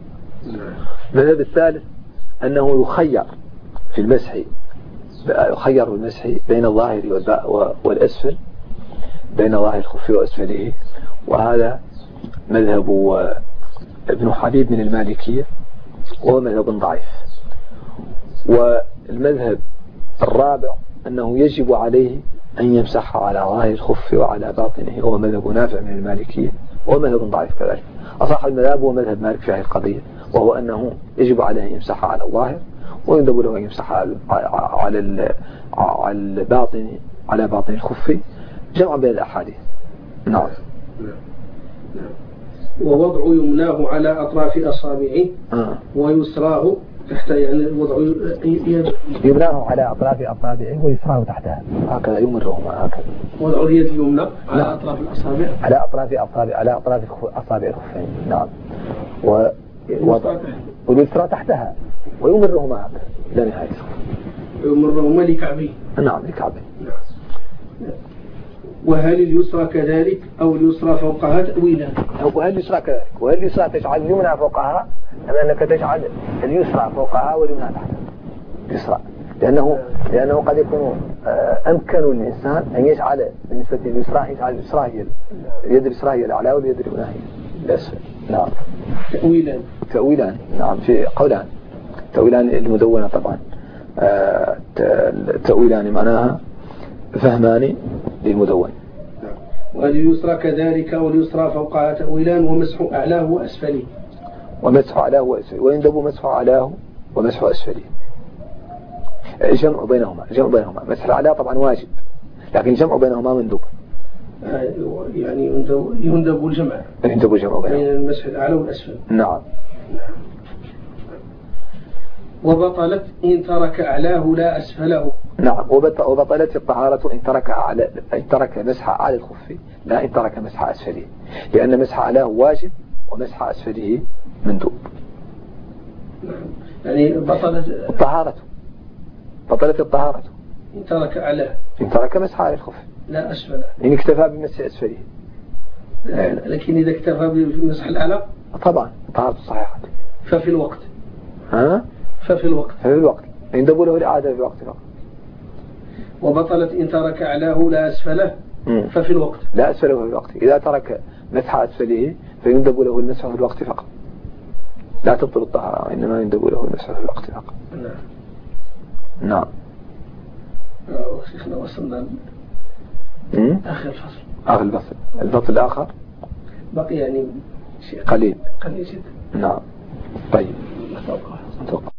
[SPEAKER 1] المذهب الثالث أنه يخير في المسح يخير في المسح بين الظاهر والأسفل بين ظاهر الخف وأسفله. وهذا مذهب ابن حبيب من المالكية وهو مذهب ضعيف. والمذهب الرابع أنه يجب عليه أن يمسح على ظاهر الخف وعلى باطنه وهو مذهب نافع من المالكية وهو مذهب ضعيف كذلك. أصح المذهب هو مذهب مالك في هذه القضية وهو أنه يجب عليه أن يمسح على الظاهر ويندب له أن يمسح على على ال- على الباطن على باطن الخف. جمع بين الأحاديث. نعم.
[SPEAKER 2] ووضع يمناه على أطراف أصابعه
[SPEAKER 1] آه.
[SPEAKER 2] ويسراه تحت يعني وضع ي- ي-
[SPEAKER 1] يمناه على أطراف أصابعه ويسراه تحتها. هكذا يمرهما هكذا.
[SPEAKER 2] وضع اليد اليمنى على
[SPEAKER 1] نعم.
[SPEAKER 2] أطراف الأصابع.
[SPEAKER 1] على أطراف أصابع على أطراف أصابع الخفين. نعم. و وضع واليسرى تحتها. ويمرهما هكذا. إلى نهاية. الخف.
[SPEAKER 2] يمرهما لكعبيه.
[SPEAKER 1] نعم لكعبه
[SPEAKER 2] وهل اليسرى كذلك أو اليسرى فوقها تأويلان
[SPEAKER 1] وهل اليسرى كذلك؟ وهل اليسرى تجعل اليمنى فوقها؟ أم أنك تجعل اليسرى فوقها واليمنى تحتها اليسرى. لأنه لأنه قد يكون آه، أمكن للإنسان أن يجعل بالنسبة لليسرى يجعل اليسرى هي اليد اليسرى هي الأعلى واليد اليمنى هي الأسفل نعم.
[SPEAKER 2] تأويلان
[SPEAKER 1] تأويلان نعم. في قولان. تأويلان المدونة طبعا. آه، تأويلان معناها فهمان للمدون.
[SPEAKER 2] وهل اليسرى كذلك أو اليسرى فوقها تأويلان ومسح أعلاه وأسفله.
[SPEAKER 1] ومسح علاه وأسفله. ويندب مسح علاه ومسح أسفله. الجمع بينهما الجمع بينهما. مسح الأعلى طبعا واجب لكن الجمع بينهما مندوب.
[SPEAKER 2] آه، يعني يندب يندب الجمع
[SPEAKER 1] يندب الجمع
[SPEAKER 2] بين
[SPEAKER 1] بينهما
[SPEAKER 2] المسح الأعلى والأسفل.
[SPEAKER 1] نعم.
[SPEAKER 2] وبطلت إن ترك أعلاه لا أسفله.
[SPEAKER 1] نعم. وبط- وبطلت الطهارة إن ترك على إن ترك مسح على الخف. لا إن ترك مسح أسفله. لأن مسح علاه واجب ومسح أسفله مندوب.
[SPEAKER 2] يعني بطلت
[SPEAKER 1] الطهارة. بطلت الطهارة.
[SPEAKER 2] إن ترك أعلاه
[SPEAKER 1] إن ترك مسح على الخف.
[SPEAKER 2] لا أسفله.
[SPEAKER 1] إن اكتفى بمسح أسفله.
[SPEAKER 2] لكن إذا اكتفى بمسح الأعلى
[SPEAKER 1] طبعا طهارة صحيحة.
[SPEAKER 2] ففي الوقت.
[SPEAKER 1] ها؟
[SPEAKER 2] ففي الوقت.
[SPEAKER 1] في الوقت. يندب له الإعادة في وقت الوقت.
[SPEAKER 2] وبطلت إن ترك أعلاه لا أسفله. ففي الوقت.
[SPEAKER 1] لا أسفله في الوقت. إذا ترك مسح أسفله فيندب له المسح في الوقت فقط. لا تبطل الطهارة إنما يندب له المسح في الوقت فقط.
[SPEAKER 2] نعم.
[SPEAKER 1] نعم.
[SPEAKER 2] آه، شيخنا وصلنا. آخر الفصل.
[SPEAKER 1] آخر الفصل. الفصل الآخر؟
[SPEAKER 2] بقي يعني شيء
[SPEAKER 1] قليل.
[SPEAKER 2] قليل جدا.
[SPEAKER 1] نعم. طيب.
[SPEAKER 2] أتوقع.
[SPEAKER 1] أتوقع.